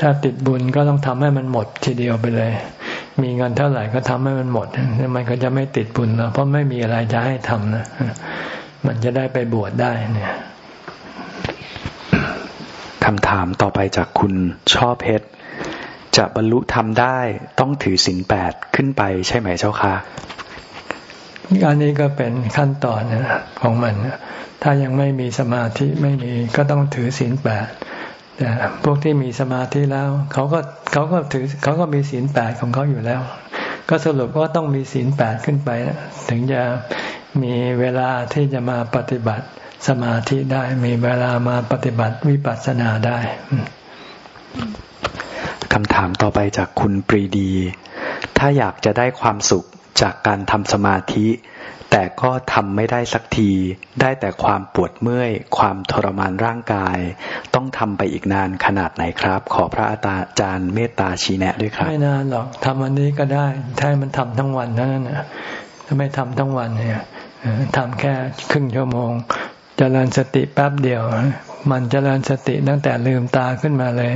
ถ้าติดบุญก็ต้องทำให้มันหมดทีเดียวไปเลย มีเงินเท่าไหร่ก็ทำให้มันหมด มันก็จะไม่ติดบุญแล้ว เพราะไม่มีอะไรจะให้ทำนะ มันจะได้ไปบวชได้เนี่ย คำถามต่อไปจากคุณช่อเพชร จะบรรลุธรรมได้ต้องถือศีลแปดขึ้นไปใช่ไหมเจ้าคะอันนี้ก็เป็นขั้นตอนของมัน ถ้ายังไม่มีสมาธิไม่มีก็ต้องถือศีลแปดแต่พวกที่มีสมาธิแล้วเขาก็เขาก็ถือเขาก็มีศีลแปดของเขาอยู่แล้ว ก็สรุปว่าต้องมีศีลแปดขึ้นไป ถึงจะมีเวลาที่จะมาปฏิบัติ สมาธิได้มีเวลามาปฏิบัติวิปัสสนาได้คำถามต่อไปจากคุณปรีดี ถ้าอยากจะได้ความสุขจากการทำสมาธิ แต่ก็ทำไม่ได้สักที ได้แต่ความปวดเมื่อย ความทรมานร่างกาย ต้องทำไปอีกนานขนาดไหนครับ ขอพระอาจารย์เมตตาชี้แนะด้วยครับ ไม่นานหรอกทำวันนี้ก็ได้ถ้ามันทำทั้งวันเท่านั้นนะถ้าไม่ทำทั้งวันเนี่ยทำแค่ครึ่งชั่วโมง จริญสติแป๊บเดียว มันเจริญสติตั้งแต่ลืมตาขึ้นมาเลย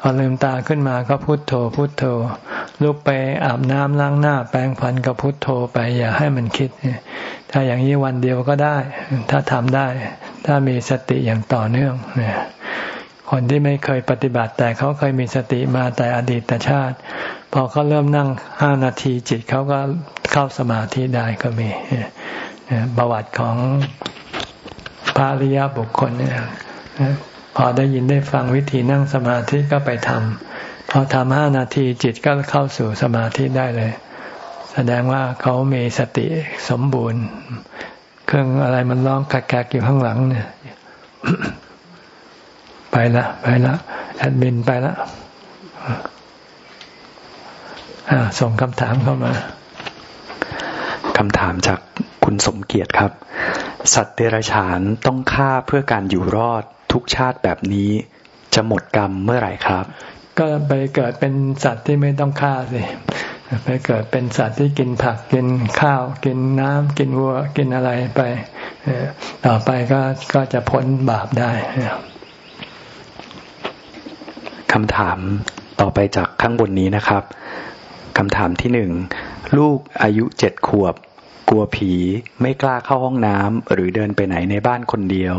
พอลืมตาขึ้นมาก็พุโทโธ พุโทโธ ลุกไปอาบน้ำล้างหน้า แปรงฟันก็พุโทโธไป อย่าให้มันคิด ถ้าอย่างนี้วันเดียวก็ได้ ถ้าทำได้ ถ้ามีสติอย่างต่อเนื่องเนี่ยคนที่ไม่เคยปฏิบัติ แต่เขาเคยมีสติมาแต่อดีตชาติ พอเขาเริ่มนั่งห้านาทีจิตเขาก็เข้าสมาธิได้ก็มีประวัติของ พระอริยบุคคลเนี่ยพอได้ยินได้ฟังวิธีนั่งสมาธิก็ไปทำพอทำห้านาทีจิตก็เข้าสู่สมาธิได้เลย แสดงว่าเขามีสติสมบูรณ์ เครื่องอะไรมันร้องแกกๆอยู่ข้างหลังเนี่ย ไปละไปละแอดมินไปละส่งคำถามเข้ามาคำถามจากคุณสมเกียรติครับ สัตว์เดรัจฉานต้องฆ่าเพื่อการอยู่รอดทุกชาติแบบนี้ จะหมดกรรมเมื่อไหร่ครับ ก็ไปเกิดเป็นสัตว์ที่ไม่ต้องฆ่าสิไปเกิดเป็นสัตว์ที่กินผักกินข้าว กินน้ำกินวัวกินอะไรไปต่อไปก็ก็จะพ้นบาปได้คำถามต่อไปจากข้างบนนี้นะครับคำถามที่หนึ่งลูกอายุเจ็ดขวบ กลัวผีไม่กล้าเข้าห้องน้ำหรือเดินไปไหนในบ้านคนเดียว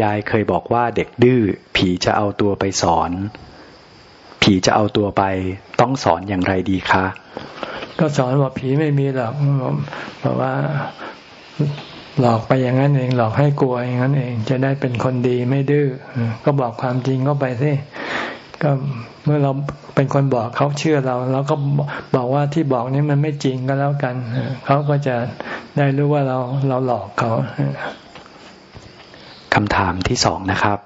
ยายเคยบอกว่าเด็กดื้อผีจะเอาตัวไปสอน ผีจะเอาตัวไป ต้องสอนอย่างไรดีคะ ก็สอนว่าผีไม่มีหรอกบอกว่าหลอกไปอย่างนั้นเองหลอกให้กลัวอย่างนั้นเอง จะได้เป็นคนดีไม่ดื้อก็บอกความจริงเข้าไปสิก็ เมื่อเราเป็นคนบอกเขาเชื่อเราเราก็บอกว่าที่บอกนี้มันไม่จริงก็แล้วกันเขาก็จะได้รู้ว่าเราเราหลอกเขาคำถามที่สองนะครับ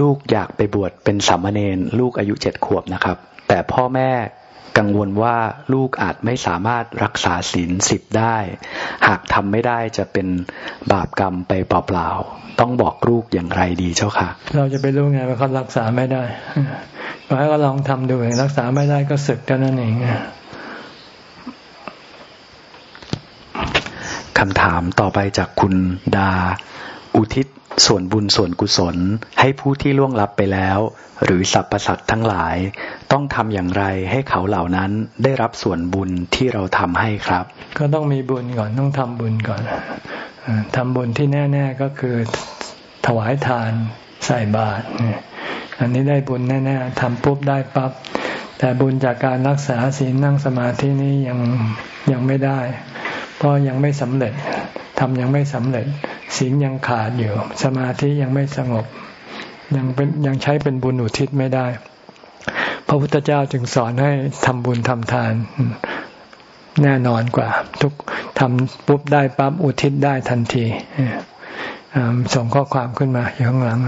ลูกอยากไปบวชเป็นสามเณรลูกอายุเจ็ดขวบนะครับ แต่พ่อแม่ กังวลว่าลูกอาจไม่สามารถรักษาศีลสิบได้ หากทำไม่ได้จะเป็นบาปกรรมไปเปล่าๆ ต้องบอกลูกอย่างไรดีเจ้าค่ะ เราจะไปรู้ไงว่าเขารักษาไม่ได้ขอให้เขาลองทำดูรักษาไม่ได้ก็สึกเท่านั้นเองคำถามต่อไปจากคุณดาอุทิศ ส่วนบุญส่วนกุศลให้ผู้ที่ล่วงลับไปแล้ว หรือสรรพสัตว์ทั้งหลาย ต้องทำอย่างไรให้เขาเหล่านั้นได้รับส่วนบุญที่เราทำให้ครับ ก็ต้องมีบุญก่อนต้องทำบุญก่อนทำบุญที่แน่ ๆก็คือถวายทานใส่บาตรอันนี้ได้บุญแน่ๆทำปุ๊บได้ปับ๊บแต่บุญจากการรักษาศีลนั่งสมาธินี้ยังยังไม่ได้ เพราะยังไม่สำเร็จทำยังไม่สำเร็จศีลยังขาดอยู่ สมาธิยังไม่สงบ ยังเป็นยังใช้เป็นบุญอุทิศไม่ได้ พระพุทธเจ้าจึงสอนให้ทำบุญทำทานแน่นอนกว่า ทุกทำปุ๊บได้ปั๊บอุทิศได้ทันทีส่งข้อความขึ้นมาอยู่ข้างหลัง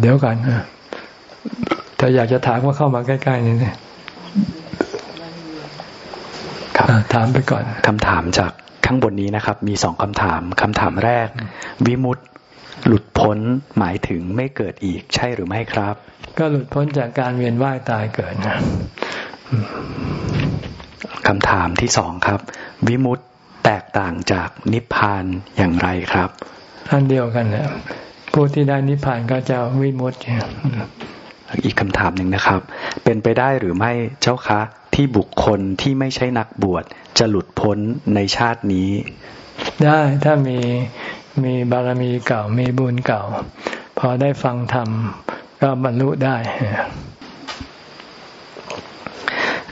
เดี๋ยวกันถ้าอยากจะถามว่าเข้ามาใกล้ๆนี่ ครับถามไปก่อนคำถามจากข้างบนนี้นะครับ มีสองคำถามคำถามแรก วิมุตต์หลุดพ้นหมายถึงไม่เกิดอีกใช่หรือไม่ครับ ก็หลุดพ้นจากการเวียนว่ายตายเกิดนะคำถามที่สองครับ วิมุตต์แตกต่างจากนิพพานอย่างไรครับอันเดียวกันเนี่ยผู้ที่ได้นิพพานก็จะวิมุตต์อีกคำถามหนึ่งนะครับ เป็นไปได้หรือไม่เจ้าคะ ที่บุคคลที่ไม่ใช่นักบวชจะหลุดพ้นในชาตินี้ ได้ถ้ามีมีบารมีเก่ามีบุญเก่า พอได้ฟังธรรมก็บรรลุได้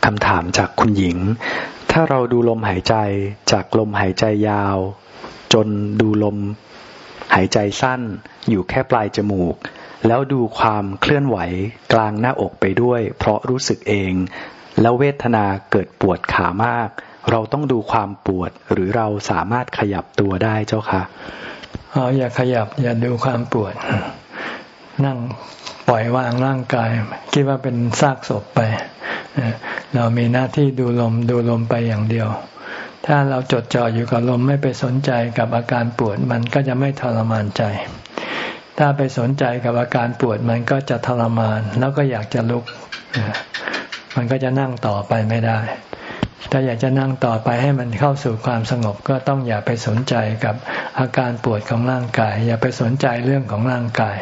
คำถามจากคุณหญิง ถ้าเราดูลมหายใจจากลมหายใจยาว จนดูลมหายใจสั้นอยู่แค่ปลายจมูก แล้วดูความเคลื่อนไหวกลางหน้าอกไปด้วย เพราะรู้สึกเอง แล้วเวทนาเกิดปวดขามาก เราต้องดูความปวดหรือเราสามารถขยับตัวได้เจ้าคะอ๋ออย่าขยับอย่าดูความปวด นั่งปล่อยวางร่างกาย คิดว่าเป็นซากศพไป เรามีหน้าที่ดูลมดูลมไปอย่างเดียว ถ้าเราจดจ่ออยู่กับลมไม่ไปสนใจกับอาการปวดมันก็จะไม่ทรมานใจ ถ้าไปสนใจกับอาการปวดมันก็จะทรมาน แล้วก็อยากจะลุก มันก็จะนั่งต่อไปไม่ได้ ถ้าอยากจะนั่งต่อไปให้มันเข้าสู่ความสงบก็ต้องอย่าไปสนใจกับอาการปวดของร่างกาย อย่าไปสนใจเรื่องของร่างกาย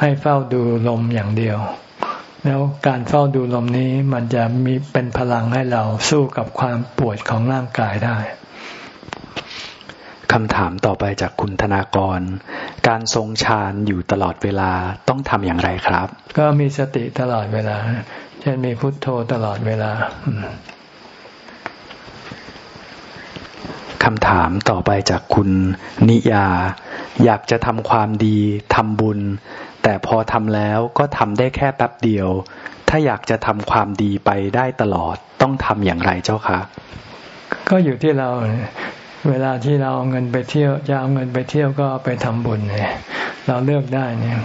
ให้เฝ้าดูลมอย่างเดียว แล้วการเฝ้าดูลมนี้มันจะมีเป็นพลังให้เราสู้กับความปวดของร่างกายได้คำถามต่อไปจากคุณธนากร การทรงฌานอยู่ตลอดเวลาต้องทำอย่างไรครับ ก็มีสติตลอดเวลา ช่นมีพุทโธตลอดเวลาคำถามต่อไปจากคุณนิยา อยากจะทำความดีทำบุญ แต่พอทำแล้วก็ทำได้แค่แป๊บเดียว ถ้าอยากจะทำความดีไปได้ตลอดต้องทำอย่างไรเจ้าคะก็อยู่ที่เราเวลาที่เราเอาเงินไปเที่ยวจะเอาเงินไปเที่ยวก็ไปทำบุญเนี่ยเราเลือกได้เนี่ย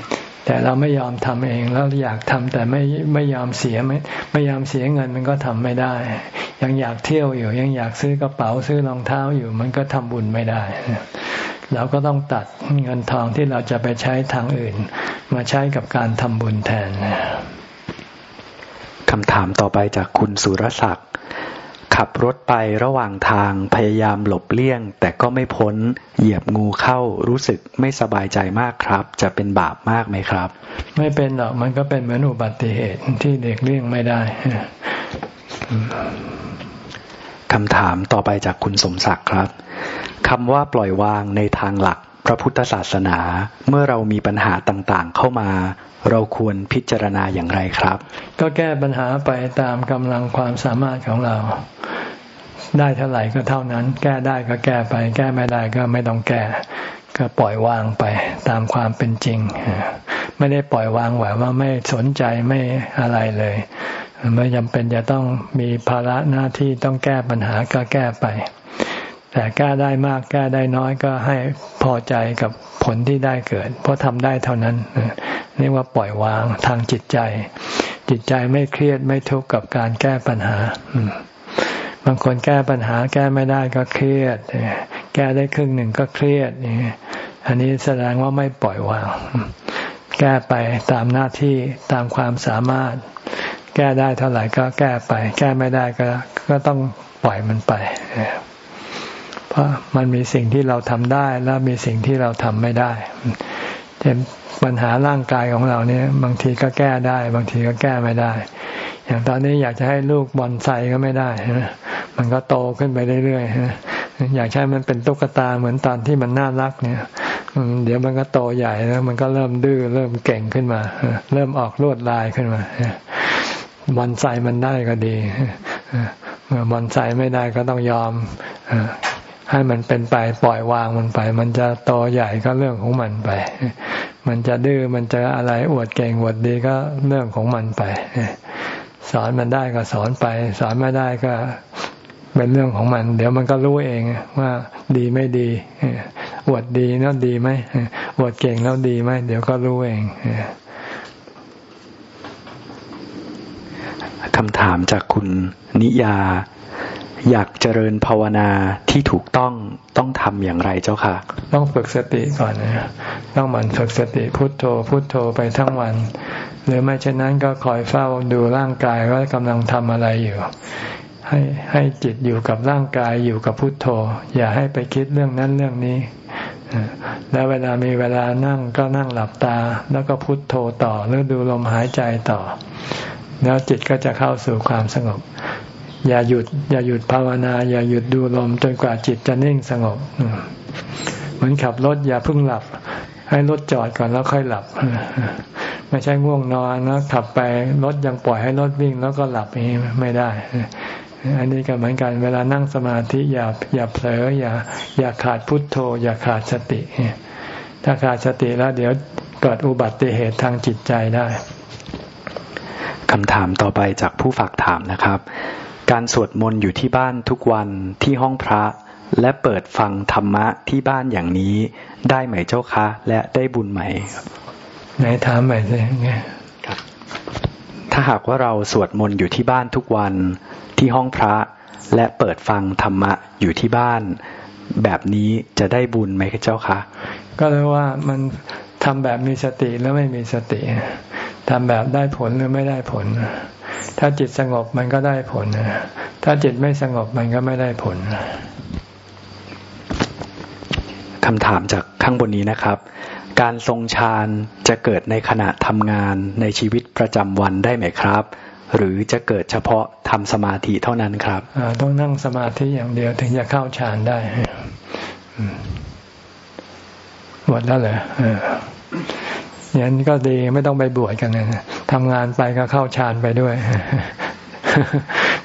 แต่เราไม่ยอมทำเองแล้วอยากทำแต่ไม่ไม่ยอมเสียไม่ไม่ยอมเสียเงินมันก็ทำไม่ได้ ยังอยากเที่ยวอยู่ ยังอยากซื้อกระเป๋าซื้อรองเท้าอยู่ มันก็ทำบุญไม่ได้เราก็ต้องตัดเงินทองที่เราจะไปใช้ทางอื่น มาใช้กับการทำบุญแทนคำถามต่อไปจากคุณสุรศักดิ์ ขับรถไประหว่างทางพยายามหลบเลี่ยง แต่ก็ไม่พ้นเหยียบงูเข้ารู้สึกไม่สบายใจมากครับ จะเป็นบาปมากไหมครับ ไม่เป็นหรอกมันก็เป็นเหมือนอุบัติเหตุที่เด็กเลี่ยงไม่ได้คำถามต่อไปจากคุณสมศักดิ์ครับคำว่าปล่อยวางในทางหลักพระพุทธศาสนา เมื่อเรามีปัญหาต่างๆ เข้ามา เราควรพิจารณาอย่างไรครับ ก็แก้ปัญหาไปตามกำลังความสามารถของเรา ได้เท่าไหร่ก็เท่านั้น แก้ได้ก็แก้ไป แก้ไม่ได้ก็ไม่ต้องแก้ ก็ปล่อยวางไปตามความเป็นจริง ไม่ได้ปล่อยวางแบบว่าไม่สนใจไม่อะไรเลย ไม่จำเป็นจะต้องมีภาระหน้าที่ต้องแก้ปัญหาก็แก้ไป แต่แก้ได้มากแก้ได้น้อยก็ให้พอใจกับผลที่ได้เกิด เพราะทำได้เท่านั้นเรียกว่าปล่อยวางทางจิตใจ จิตใจไม่เครียดไม่ทุกข์กับการแก้ปัญหาบางคนแก้ปัญหาแก้ไม่ได้ก็เครียด แก้ได้ครึ่งหนึ่งก็เครียดนี่อันนี้แสดงว่าไม่ปล่อยวาง แก้ไปตามหน้าที่ตามความสามารถ แก้ได้เท่าไหร่ก็แก้ไป แก้ไม่ได้ก็ก็ต้องปล่อยมันไป เพราะมันมีสิ่งที่เราทำได้แล้วมีสิ่งที่เราทำไม่ได้เช่นปัญหาร่างกายของเราเนี่ย บางทีก็แก้ได้ บางทีก็แก้ไม่ได้ อย่างตอนนี้อยากจะให้ลูกบอลไซก็ไม่ได้มันก็โตขึ้นไปเรื่อยๆอยากใช้มันเป็นตุ๊กตาเหมือนตอนที่มันน่ารักเนี่ยเดี๋ยวมันก็โตใหญ่แล้วมันก็เริ่มดื้อเริ่มเก่งขึ้นมาเริ่มออกลวดลายขึ้นมาบอลไซมันได้ก็ดีบอลไซไม่ได้ก็ต้องยอม ให้มันเป็นไปปล่อยวางมันไป มันจะโตใหญ่ก็เรื่องของมันไป มันจะดื้อมันจะอะไรอวดเก่งอวดดีก็เรื่องของมันไป สอนมันได้ก็สอนไป สอนไม่ได้ก็เป็นเรื่องของมัน เดี๋ยวมันก็รู้เองว่าดีไม่ดีอวดดีแล้วดีไหมอวดเก่งแล้วดีไหมเดี๋ยวก็รู้เองคำถามจากคุณนิยา อยากเจริญภาวนาที่ถูกต้องต้องทำอย่างไรเจ้าค่ะ ต้องฝึกสติก่อนนะต้องหมั่นฝึกสติพุทโธ พุทโธไปทั้งวัน หรือไม่เช่นนั้นก็คอยเฝ้าดูร่างกายว่ากำลังทำอะไรอยู่ ให้ให้จิตอยู่กับร่างกายอยู่กับพุทโธ อย่าให้ไปคิดเรื่องนั้นเรื่องนี้แล้วเวลามีเวลานั่งก็นั่งหลับตา แล้วก็พุทโธต่อหรือดูลมหายใจต่อ แล้วจิตก็จะเข้าสู่ความสงบ อย่าหยุด อย่าหยุดภาวนา อย่าหยุดดูลมจนกว่าจิตจะนิ่งสงบเหมือนขับรถอย่าเพิ่งหลับ ให้รถจอดก่อนแล้วค่อยหลับ ไม่ใช่ง่วงนอนนะขับไปรถยังปล่อยให้รถวิ่งแล้วก็หลับนี้ไม่ได้ อันนี้ก็เหมือนกันเวลานั่งสมาธิอย่าอย่าเผลออย่า อย่าขาดพุทโธ อย่าขาดสติ ถ้าขาดสติแล้วเดี๋ยวเกิดอุบัติเหตุทางจิตใจได้คำถามต่อไปจากผู้ฝากถามนะครับ การสวดมนต์อยู่ที่บ้านทุกวันที่ห้องพระ และเปิดฟังธรรมะที่บ้านอย่างนี้ได้ไหมเจ้าคะ และได้บุญไหมไหนถามใหม่สิถ้าหากว่าเราสวดมนต์อยู่ที่บ้านทุกวันที่ห้องพระ และเปิดฟังธรรมะอยู่ที่บ้าน แบบนี้จะได้บุญไหมเจ้าคะ ก็เลยว่ามันทำแบบมีสติแล้วไม่มีสติทำแบบได้ผลหรือไม่ได้ผล ถ้าจิตสงบมันก็ได้ผล ถ้าจิตไม่สงบมันก็ไม่ได้ผลคำถามจากข้างบนนี้นะครับ การทรงฌานจะเกิดในขณะทำงานในชีวิตประจำวันได้ไหมครับ หรือจะเกิดเฉพาะทำสมาธิเท่านั้นครับต้องนั่งสมาธิอย่างเดียวถึงจะเข้าฌานได้หมดแล้วเหรอ อย่างนี้ก็ดีไม่ต้องไปบวชกันนะทำงานไปก็เข้าฌานไปด้วย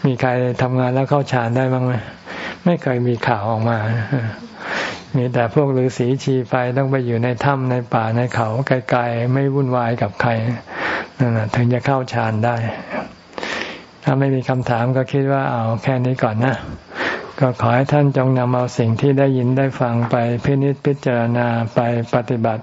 มีใครทำงานแล้วเข้าฌานได้บ้างไหมไม่เคยมีข่าวออกมา มีแต่พวกฤาษีชีไฟต้องไปอยู่ในถ้ำในป่าในเขาไกลๆไม่วุ่นวายกับใครนั่นแหะถึงจะเข้าฌานได้ ถ้าไม่มีคำถามก็คิดว่าเอาแค่นี้ก่อนนะก็ขอให้ท่านจงนำเอาสิ่งที่ได้ยินได้ฟังไปพินิจพิจารณาไปปฏิบัติ